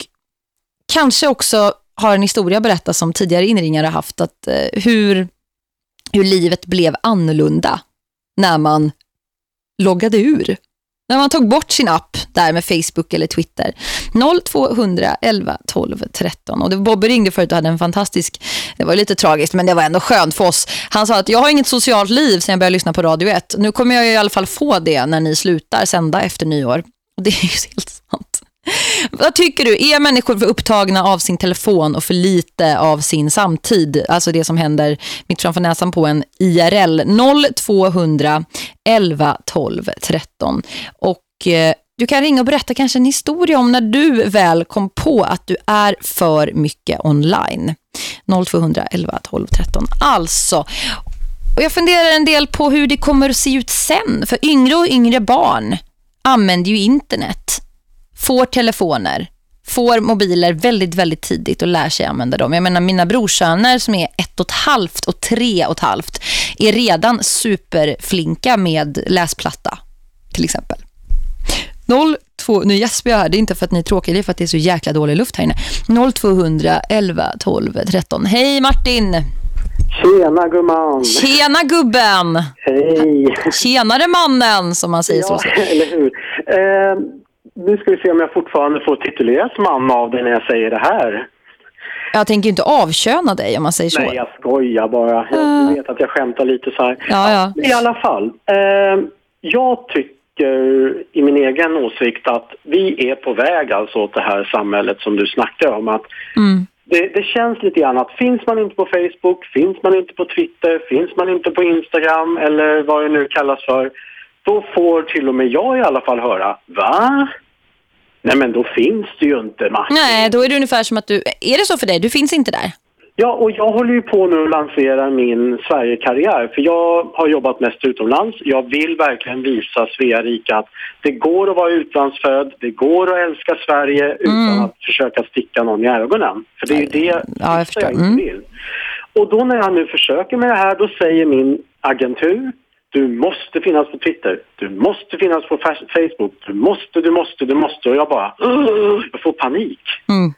kanske också har en historia berättat som tidigare inringare haft att eh, hur hur livet blev annorlunda när man loggade ur. När man tog bort sin app där med Facebook eller Twitter. 0200 11 12 13. Och det Bobby ringde förut och hade en fantastisk, det var lite tragiskt men det var ändå skönt för oss. Han sa att jag har inget socialt liv sedan jag började lyssna på Radio 1. Nu kommer jag i alla fall få det när ni slutar sända efter nyår. Och det är ju *laughs* helt sant. Vad tycker du? Är människor för upptagna av sin telefon och för lite av sin samtid? Alltså det som händer mitt framför näsan på en IRL 0200 11 12 13. Och eh, du kan ringa och berätta kanske en historia om när du väl kom på att du är för mycket online. 0200 11 12 13. Alltså, och jag funderar en del på hur det kommer att se ut sen. För yngre och yngre barn använder ju internet får telefoner, får mobiler väldigt, väldigt tidigt och lär sig använda dem. Jag menar, mina brorsöner som är ett och ett halvt och tre och ett halvt är redan superflinka med läsplatta, till exempel. 02, nu gäspar jag här, det är inte för att ni är tråkiga, det är för att det är så jäkla dålig luft här inne. 0200 11 12 13. Hej Martin! Tjena gumman! Tjena gubben! Hej! Tjenare mannen, som man säger ja, så. *laughs* eller hur? Eh, nu ska vi se om jag fortfarande får tituleras man av dig när jag säger det här. Jag tänker inte avköna dig om man säger så. Nej, jag skojar bara. Jag Uh. vet att jag skämtar lite så här. Ja, ja. I alla fall. Eh, jag tycker i min egen åsikt att vi är på väg alltså åt det här samhället som du snackar om. Att Mm. det, det känns lite grann att finns man inte på Facebook, finns man inte på Twitter, finns man inte på Instagram eller vad det nu kallas för, då får till och med jag i alla fall höra, va? Nej men då finns det ju inte Martin. Nej, då är det ungefär som att du... Är det så för dig? Du finns inte där. Ja, och jag håller ju på nu att lansera min Sverigekarriär. För jag har jobbat mest utomlands. Jag vill verkligen visa Svea rika att det går att vara utlandsfödd. Det går att älska Sverige utan Mm. att försöka sticka någon i ögonen. För det är ju det Ja, jag jag inte Mm. vill. Och då när jag nu försöker med det här, då säger min agentur du måste finnas på Twitter, du måste finnas på fa- Facebook, du måste, du måste, du måste. Och jag bara, jag får panik. Mm.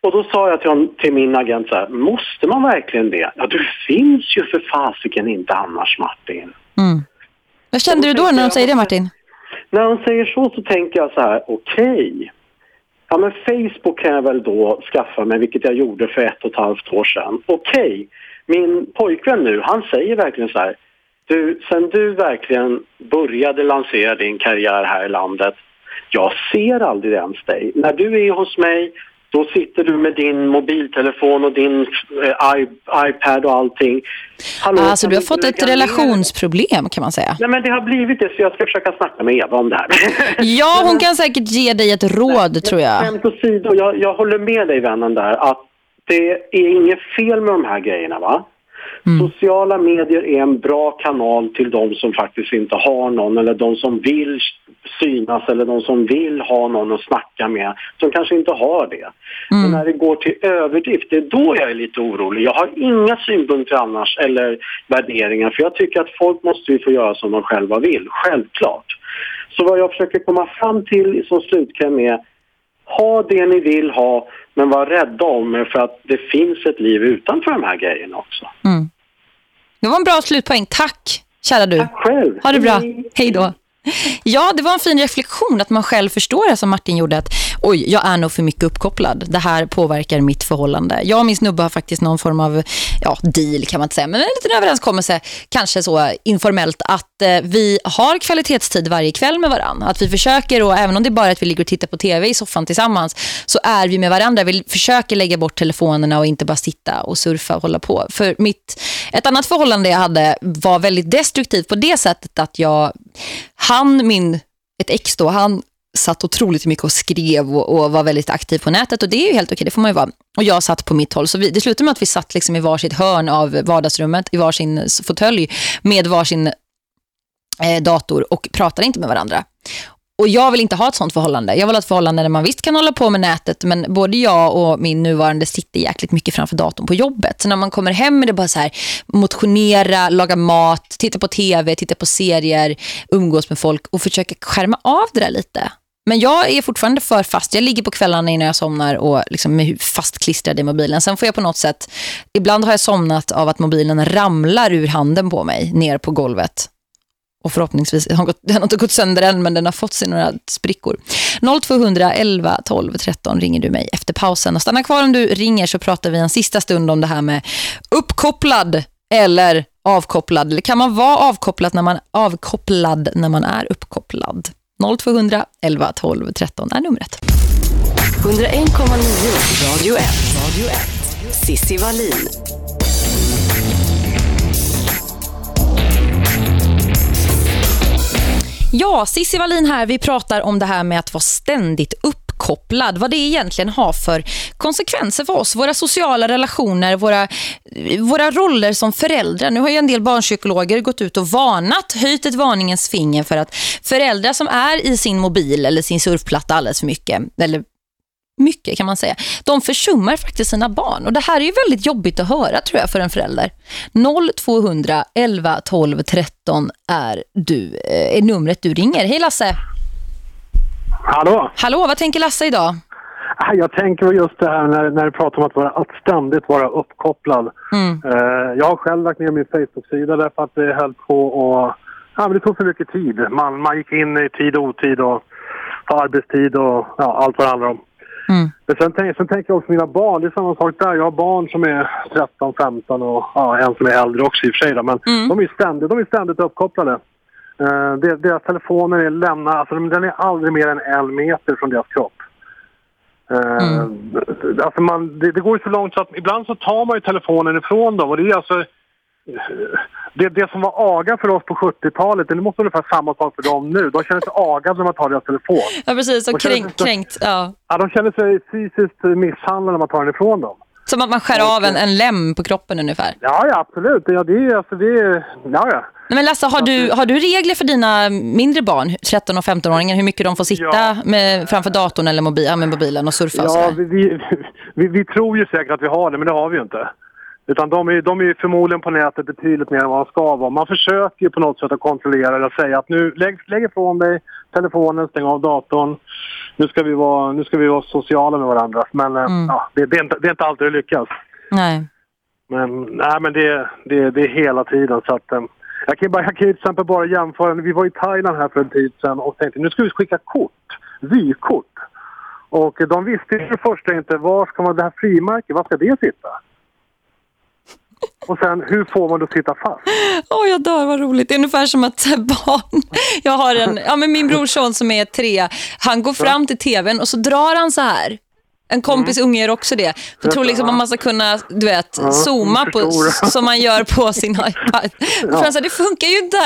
Och då sa jag till, hon, till min agent så här, måste man verkligen det? Ja, du finns ju för fasiken inte annars Martin. Mm. Vad kände du då när de säger det, Martin? När hon säger så så tänker jag så här, okej. Ja men Facebook kan jag väl då skaffa mig, vilket jag gjorde för ett och ett halvt år sedan. Okej, min pojkvän nu, han säger verkligen så här. Du, sen du verkligen började lansera din karriär här i landet, jag ser aldrig ens dig. När du är hos mig, då sitter du med din mobiltelefon och din eh, i, iPad och allting. Hallå, Alltså, du har fått ett relationsproblem kan man säga. Nej men det har blivit det så jag ska försöka snacka med Eva om det här. *laughs* Ja, hon kan säkert ge dig ett råd, tror jag. Skämt åsido, jag, jag håller med dig vännen där att det är inget fel med de här grejerna va? Sociala medier är en bra kanal till de som faktiskt inte har någon eller de som vill synas eller de som vill ha någon att snacka med som kanske inte har det. Men när det går till överdrift, det är då jag är lite orolig. Jag har inga synpunkter annars eller värderingar för jag tycker att folk måste ju få göra som de själva vill, självklart. Så vad jag försöker komma fram till som slutkläm är ha det ni vill ha men var rädda om er för att det finns ett liv utanför de här grejerna också. Mm. Det var en bra slutpoäng. Tack, kära du. Tack själv. Ha det bra. Hej då. Ja, det var en fin reflektion att man själv förstår det som Martin gjorde att oj, jag är nog för mycket uppkopplad. Det här påverkar mitt förhållande. Jag och min snubbe har faktiskt någon form av ja, deal kan man inte säga, men en liten överenskommelse kanske så informellt att eh, vi har kvalitetstid varje kväll med varandra. Att vi försöker, och även om det är bara att vi ligger och tittar på tv i soffan tillsammans så är vi med varandra. Vi försöker lägga bort telefonerna och inte bara sitta och surfa och hålla på. För mitt, ett annat förhållande jag hade var väldigt destruktivt på det sättet att jag han, min, ett ex då, han satt otroligt mycket och skrev och, och, var väldigt aktiv på nätet och det är ju helt okej, det får man ju vara. Och jag satt på mitt håll, så vi, det slutade med att vi satt liksom i varsitt hörn av vardagsrummet, i varsin fåtölj med varsin eh, dator och pratade inte med varandra. Och jag vill inte ha ett sånt förhållande. Jag vill ha ett förhållande där man visst kan hålla på med nätet men både jag och min nuvarande sitter jäkligt mycket framför datorn på jobbet. Så när man kommer hem är det bara så här motionera, laga mat, titta på tv, titta på serier, umgås med folk och försöka skärma av det där lite. Men jag är fortfarande för fast. Jag ligger på kvällarna innan jag somnar och liksom är fastklistrad i mobilen. Sen får jag på något sätt, ibland har jag somnat av att mobilen ramlar ur handen på mig ner på golvet och förhoppningsvis, den har, gått, den har inte gått sönder än men den har fått sig några sprickor. 0200 11 12 13 ringer du mig efter pausen. Och stanna kvar om du ringer så pratar vi en sista stund om det här med uppkopplad eller avkopplad. Eller kan man vara avkopplad när man, avkopplad när man är uppkopplad? 0200 11 12 13 är numret. 101,9 Radio 1. Radio 1. Sissi Wallin. Ja, Sissi Wallin här. Vi pratar om det här med att vara ständigt uppkopplad. Vad det egentligen har för konsekvenser för oss. Våra sociala relationer, våra, våra roller som föräldrar. Nu har ju en del barnpsykologer gått ut och varnat, höjt ett varningens finger för att föräldrar som är i sin mobil eller sin surfplatta alldeles för mycket, eller mycket kan man säga. De försummar faktiskt sina barn och det här är ju väldigt jobbigt att höra tror jag för en förälder. 0200 11 12 13 är du eh, är numret du ringer. Hej Lasse. Hallå. Hallå, vad tänker Lasse idag? Jag tänker just det här när, när du pratar om att, vara, att ständigt vara uppkopplad. Mm. Eh, jag har själv lagt ner min Facebook-sida därför att det höll på och ja, men det tog för mycket tid. Man, man gick in i tid och otid och arbetstid och ja, allt vad det handlar om. Mm. Men sen, tänk, sen tänker jag också på mina barn. Det är samma sak där. Jag har barn som är 13, 15 och ja, en som är äldre också i och för sig. Då. Men Mm. de, är ständigt, de är ständigt uppkopplade. Uh, deras telefoner är lämnade, alltså de- den är aldrig mer än en meter från deras kropp. Eh, alltså man, det, det går ju så långt så att ibland så tar man ju telefonen ifrån dem och det är alltså det, det som var aga för oss på 70-talet, det måste ungefär samma sak för dem nu. De känner sig agade när man tar deras telefon. Ja, precis. Och kränkt. sig- kränkt ja. Ja, de känner sig fysiskt misshandlade när man tar den ifrån dem. Som att man skär av en, en lem på kroppen ungefär. Ja, ja absolut. Ja, det är, alltså, det är, ja, ja. Nej, Men Lasse, har du, har du regler för dina mindre barn, 13 och 15-åringar, hur mycket de får sitta med, framför datorn eller mobil, ja, med mobilen och surfa? och Ja, vi, vi, vi, vi tror ju säkert att vi har det, men det har vi ju inte. Utan de är, de är förmodligen på nätet betydligt mer än vad de ska vara. Man försöker ju på något sätt att kontrollera och säga att nu lägg, lägg ifrån dig telefonen, stäng av datorn. Nu ska vi vara, nu ska vi vara sociala med varandra. Men eh, Mm. ja, det, det, är inte, det är inte alltid det lyckas. Nej. Men, nej, men det, det, det är hela tiden. Så att, eh, jag, kan bara, jag kan till exempel bara jämföra. Vi var i Thailand här för en tid sedan och tänkte nu ska vi skicka kort, vykort. Och de visste ju för det första inte var ska man det här frimärket, var ska det sitta? Och sen hur får man det att sitta fast? Åh, jag dör, vad roligt. Det är ungefär som att barn... *laughs* Jag har en... Ja, men min brorson som är tre, han går fram till tvn och så drar han så här. En kompis unge gör också det. För tror liksom att man ska kunna, du vet, Ja, zooma på, som man gör på *laughs* sin iPad. Ja. För han sa, det funkar ju inte.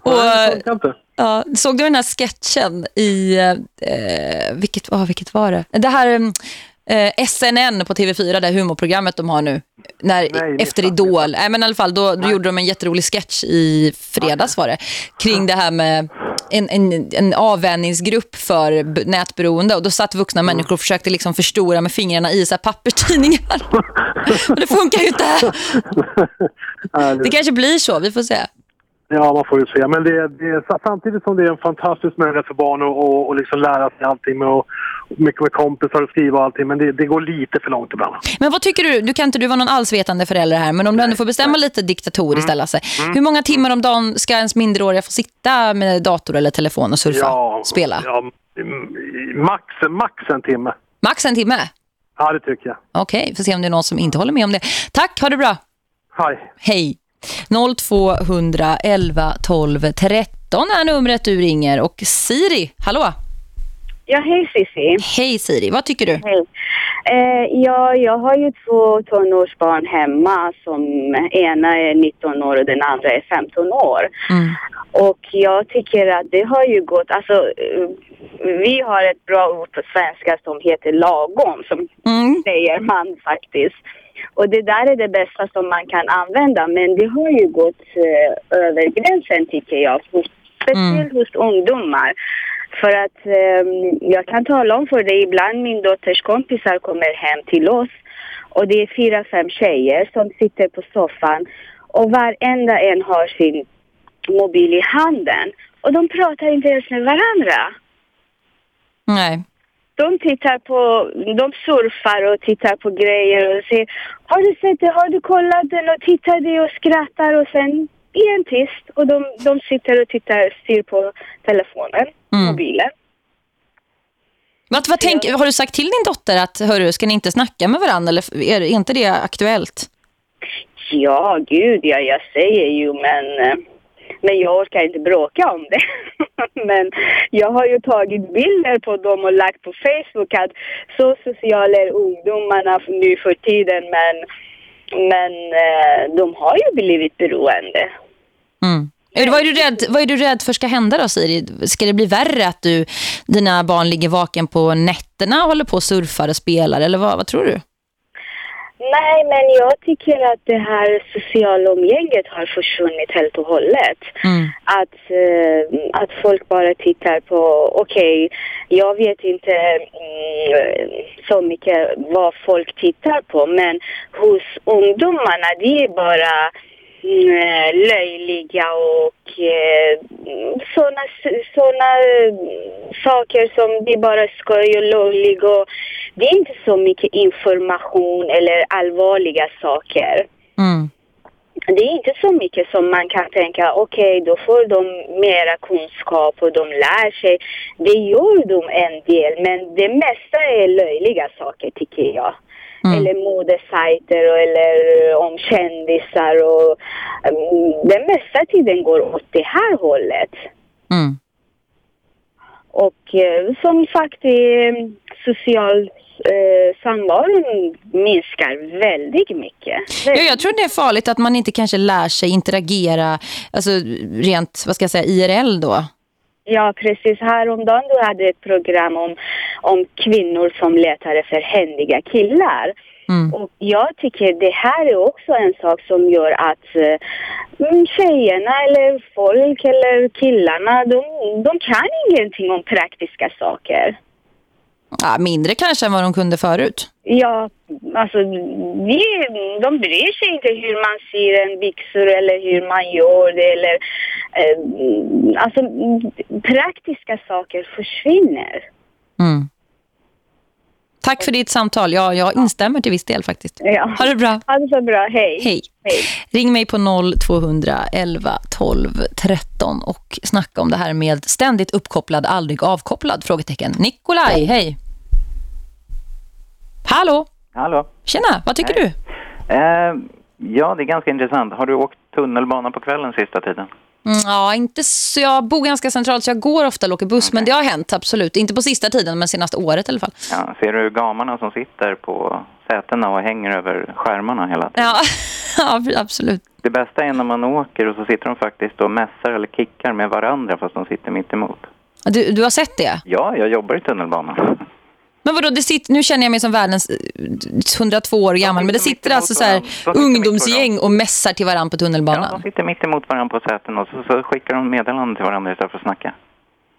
Och, Nej, det inte. Ja, såg du den här sketchen i, eh, vilket, oh, vilket var det? Det här eh, SNN på TV4, det humorprogrammet de har nu. När, efter Idol. Nej, men i alla fall, då, då gjorde de en jätterolig sketch i fredags var det. Kring det här med en, en, en avvänjningsgrupp för nätberoende. Och då satt vuxna Mm. människor och försökte liksom förstora med fingrarna i så här papperstidningar. *laughs* Och det funkar ju inte. *laughs* Nej, Det kanske blir så, vi får se. Ja, man får ju se. Men det, det samtidigt som det är en fantastisk möjlighet för barn att och, och liksom lära sig allting med att mycket med kompisar och skriva och allting. Men det, det går lite för långt ibland. Men vad tycker du? Du kan inte du vara någon allsvetande förälder här, men om du ändå får bestämma lite diktatoriskt mm. Mm. Hur många timmar om dagen ska ens mindreåriga få sitta med dator eller telefon och surfa? Ja, spela? Ja, max, max en timme. Max en timme? Ja, det tycker jag. Okej, okay, får se om det är någon som inte håller med om det. Tack, ha det bra. Hej. Hej. 0211 12 13 är numret du ringer. Och Siri, hallå? Ja, hej Sissi. Hej Siri, vad tycker du? Hej. Eh, ja, jag har ju två tonårsbarn hemma som ena är 19 år och den andra är 15 år. Mm. Och jag tycker att det har ju gått, alltså eh, vi har ett bra ord på svenska som heter lagom, som mm. säger man faktiskt. Och det där är det bästa som man kan använda, men det har ju gått eh, över gränsen tycker jag, speciellt mm. hos ungdomar. För att eh, jag kan tala om för dig, ibland min dotters kompisar kommer hem till oss och det är fyra, fem tjejer som sitter på soffan och varenda en har sin mobil i handen och de pratar inte ens med varandra. Nej. De tittar på, de surfar och tittar på grejer och säger Har du sett det? Har du kollat den? Och tittar det och skrattar och sen igen tyst och de, de sitter och tittar, styr på telefonen, mm. mobilen. Vad, vad tänk, har du sagt till din dotter att hörru, ska ni inte snacka med varandra eller är, är inte det aktuellt? Ja, gud, ja, jag säger ju men, eh, men jag orkar inte bråka om det. *laughs* men jag har ju tagit bilder på dem och lagt på Facebook att så sociala är ungdomarna nu för tiden men, men eh, de har ju blivit beroende. Mm. Vad är, du rädd, vad är du rädd för ska hända då Siri? Ska det bli värre att du, dina barn ligger vaken på nätterna och håller på och surfar och spelar? Eller vad, vad tror du? Nej, men jag tycker att det här sociala umgänget har försvunnit helt och hållet. Mm. Att, uh, att folk bara tittar på, okej, okay, jag vet inte mm, så mycket vad folk tittar på, men hos ungdomarna, det är bara Eh, löjliga och eh, sådana såna saker som det bara skoj och löjlig och det är inte så mycket information eller allvarliga saker. Mm. Det är inte så mycket som man kan tänka, okej okay, då får de mera kunskap och de lär sig. Det gör de en del men det mesta är löjliga saker tycker jag. Mm. Eller modesajter eller om kändisar och um, den mesta tiden går åt det här hållet. Mm. Och uh, som sagt, eh, social eh, samvaron minskar väldigt mycket. Ja, jag tror det är farligt att man inte kanske lär sig interagera, alltså rent, vad ska jag säga, IRL då. Ja, precis. Häromdagen du hade ett program om, om kvinnor som letar efter händiga killar. Mm. Och jag tycker det här är också en sak som gör att uh, tjejerna eller folk eller killarna, de, de kan ingenting om praktiska saker. Ja, mindre kanske än vad de kunde förut. Ja, alltså de, de bryr sig inte hur man syr en byxor eller hur man gör det eller eh, alltså praktiska saker försvinner. Mm. Tack för ditt samtal. Ja, jag instämmer till viss del faktiskt. Ja. Ha det bra. Ha det så bra. Hej. Hej. Hej. Ring mig på 0211 12 13 och snacka om det här med ständigt uppkopplad, aldrig avkopplad frågetecken. Nikolaj, hej. Hallå? Hallå. Tjena, vad tycker hej. du? Eh, ja, det är ganska intressant. Har du åkt tunnelbana på kvällen sista tiden? Mm, ja, inte så. Jag bor ganska centralt så jag går ofta och åker buss. Okay. Men det har hänt, absolut. Inte på sista tiden, men senaste året i alla fall. Ja, ser du gamarna som sitter på sätena och hänger över skärmarna hela tiden? Ja, *laughs* ja absolut. Det bästa är när man åker och så sitter de faktiskt och mässar eller kickar med varandra fast de sitter mitt emot. Du, du har sett det? Ja, jag jobbar i tunnelbanan. Men vadå, det sitter, nu känner jag mig som världens 102 år gammal, men det sitter alltså så här ungdomsgäng och mässar till varandra på tunnelbanan. Ja, de sitter mitt emot varandra på säten och så, så skickar de meddelanden till varandra istället för att snacka.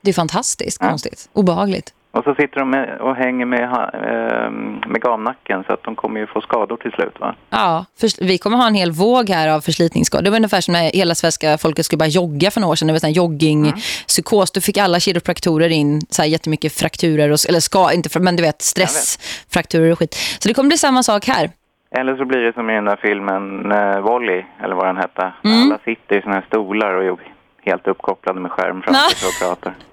Det är fantastiskt ja. konstigt. Obehagligt. Och så sitter de med, och hänger med, ha- eh, med gamnacken så att de kommer ju få skador till slut va? Ja, för, vi kommer ha en hel våg här av förslitningsskador. Det var ungefär som när hela svenska folket skulle bara jogga för några år sedan. Det var en joggingpsykos. Då fick alla kiropraktorer in så här jättemycket frakturer. Och, eller ska, inte, men du vet, stressfrakturer och skit. Så det kommer bli samma sak här. Eller så blir det som i den där filmen eh, Volley, eller vad den hette. Mm. Alla sitter i såna här stolar och är helt uppkopplade med skärm framför och pratar. *laughs*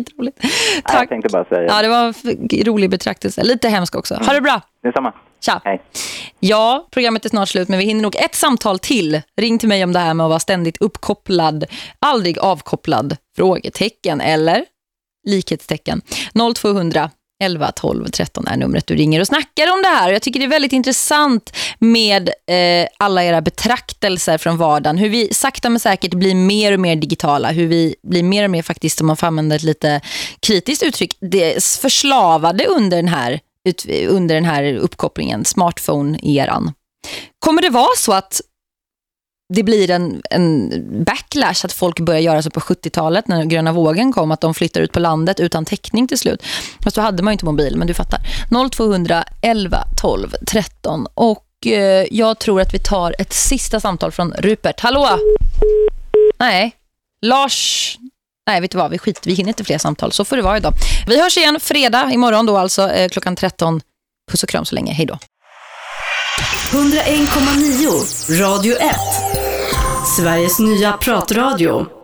Skitroligt. Nej, Jag tänkte bara säga. Ja, det var en rolig betraktelse. Lite hemsk också. Ha det bra. Detsamma. Tja. Hej. Ja, programmet är snart slut men vi hinner nog ett samtal till. Ring till mig om det här med att vara ständigt uppkopplad, aldrig avkopplad, frågetecken eller likhetstecken. 0200 11 12 13 är numret du ringer och snackar om det här. Jag tycker det är väldigt intressant med eh, alla era betraktelser från vardagen. Hur vi sakta men säkert blir mer och mer digitala. Hur vi blir mer och mer faktiskt, om man får använda ett lite kritiskt uttryck, det förslavade under den här, under den här uppkopplingen, smartphone-eran. Kommer det vara så att det blir en, en backlash att folk börjar göra så på 70-talet när gröna vågen kom att de flyttar ut på landet utan täckning till slut. Fast då hade man ju inte mobil, men du fattar. 0200 11 12 13 och eh, jag tror att vi tar ett sista samtal från Rupert. Hallå? Nej. Lars? Nej, vet du vad? Vi skiter. vi hinner inte fler samtal. Så får det vara idag. Vi hörs igen fredag imorgon då alltså eh, klockan 13. Puss och kram så länge. Hej då. 101,9 Radio 1. Sveriges nya pratradio.